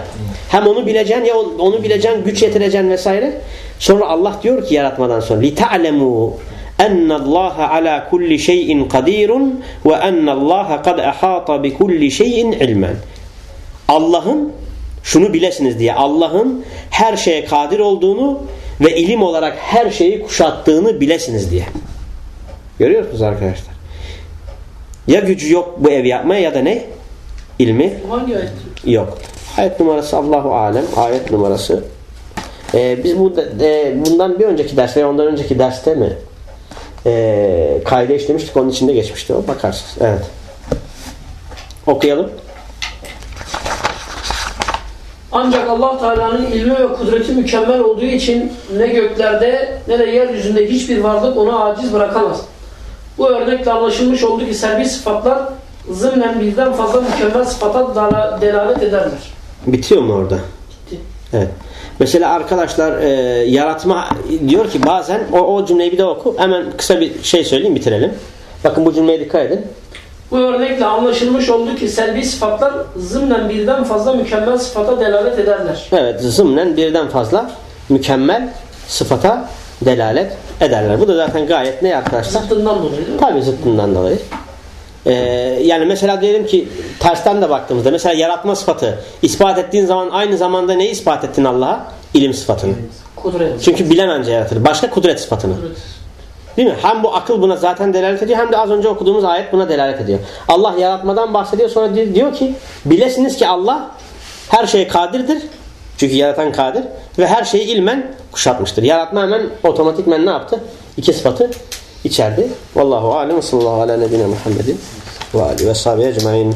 S1: Hem onu bileceksin ya onu bileceksin güç yetireceksin vesaire. Sonra Allah diyor ki yaratmadan sonra lita alemu enne Allaha ala kulli şeyin kadirun ve enne Allaha kad ehata bi kulli. Allah'ın şunu bilesiniz diye Allah'ın her şeye kadir olduğunu ve ilim olarak her şeyi kuşattığını bilesiniz diye. Görüyor musunuz arkadaşlar? Ya gücü yok bu ev yapmaya ya da ne? İlmi? Yok. Ayet numarası Allahu Alem. Ayet numarası. Ee, biz bu, e, bundan bir önceki ders veya ondan önceki derste mi ee, kaide işlemiştik. Onun içinde geçmişti o. Bakarsınız. Evet. Okuyalım.
S2: Ancak Allah Teala'nın ilmi ve kudreti mükemmel olduğu için ne göklerde ne de yeryüzünde hiçbir varlık onu aciz bırakamaz. Bu örnekle anlaşılmış oldu ki serbest sıfatlar zımnen birden fazla mükemmel sıfata delalet ederler.
S1: Bitiyor mu orada?
S2: Gitti.
S1: Evet. Mesela arkadaşlar e, yaratma diyor ki bazen o, o cümleyi bir de oku. Hemen kısa bir şey söyleyeyim bitirelim. Bakın bu cümleye dikkat edin.
S2: Bu örnekle anlaşılmış oldu ki selbi sıfatlar zımnen birden fazla mükemmel sıfata delalet ederler.
S1: Evet zımnen birden fazla mükemmel sıfata delalet ederler. Bu da zaten gayet ne arkadaşlar?
S2: Zıttından dolayı değil mi?
S1: Tabi zıttından dolayı. Ee, yani mesela diyelim ki tersten de baktığımızda mesela yaratma sıfatı ispat ettiğin zaman aynı zamanda neyi ispat ettin Allah'a? İlim sıfatını.
S2: Kudret.
S1: Çünkü bilen anca yaratır. Başka kudret sıfatını.
S2: Kudret.
S1: Değil mi? Hem bu akıl buna zaten delalet ediyor hem de az önce okuduğumuz ayet buna delalet ediyor. Allah yaratmadan bahsediyor sonra di- diyor ki bilesiniz ki Allah her şeye kadirdir. Çünkü yaratan kadir ve her şeyi ilmen kuşatmıştır. Yaratma hemen otomatikmen ne yaptı? İki sıfatı içerdi. Vallahu alem sallallahu ala nebine Muhammedin ve alihi ve sahibi ecmain.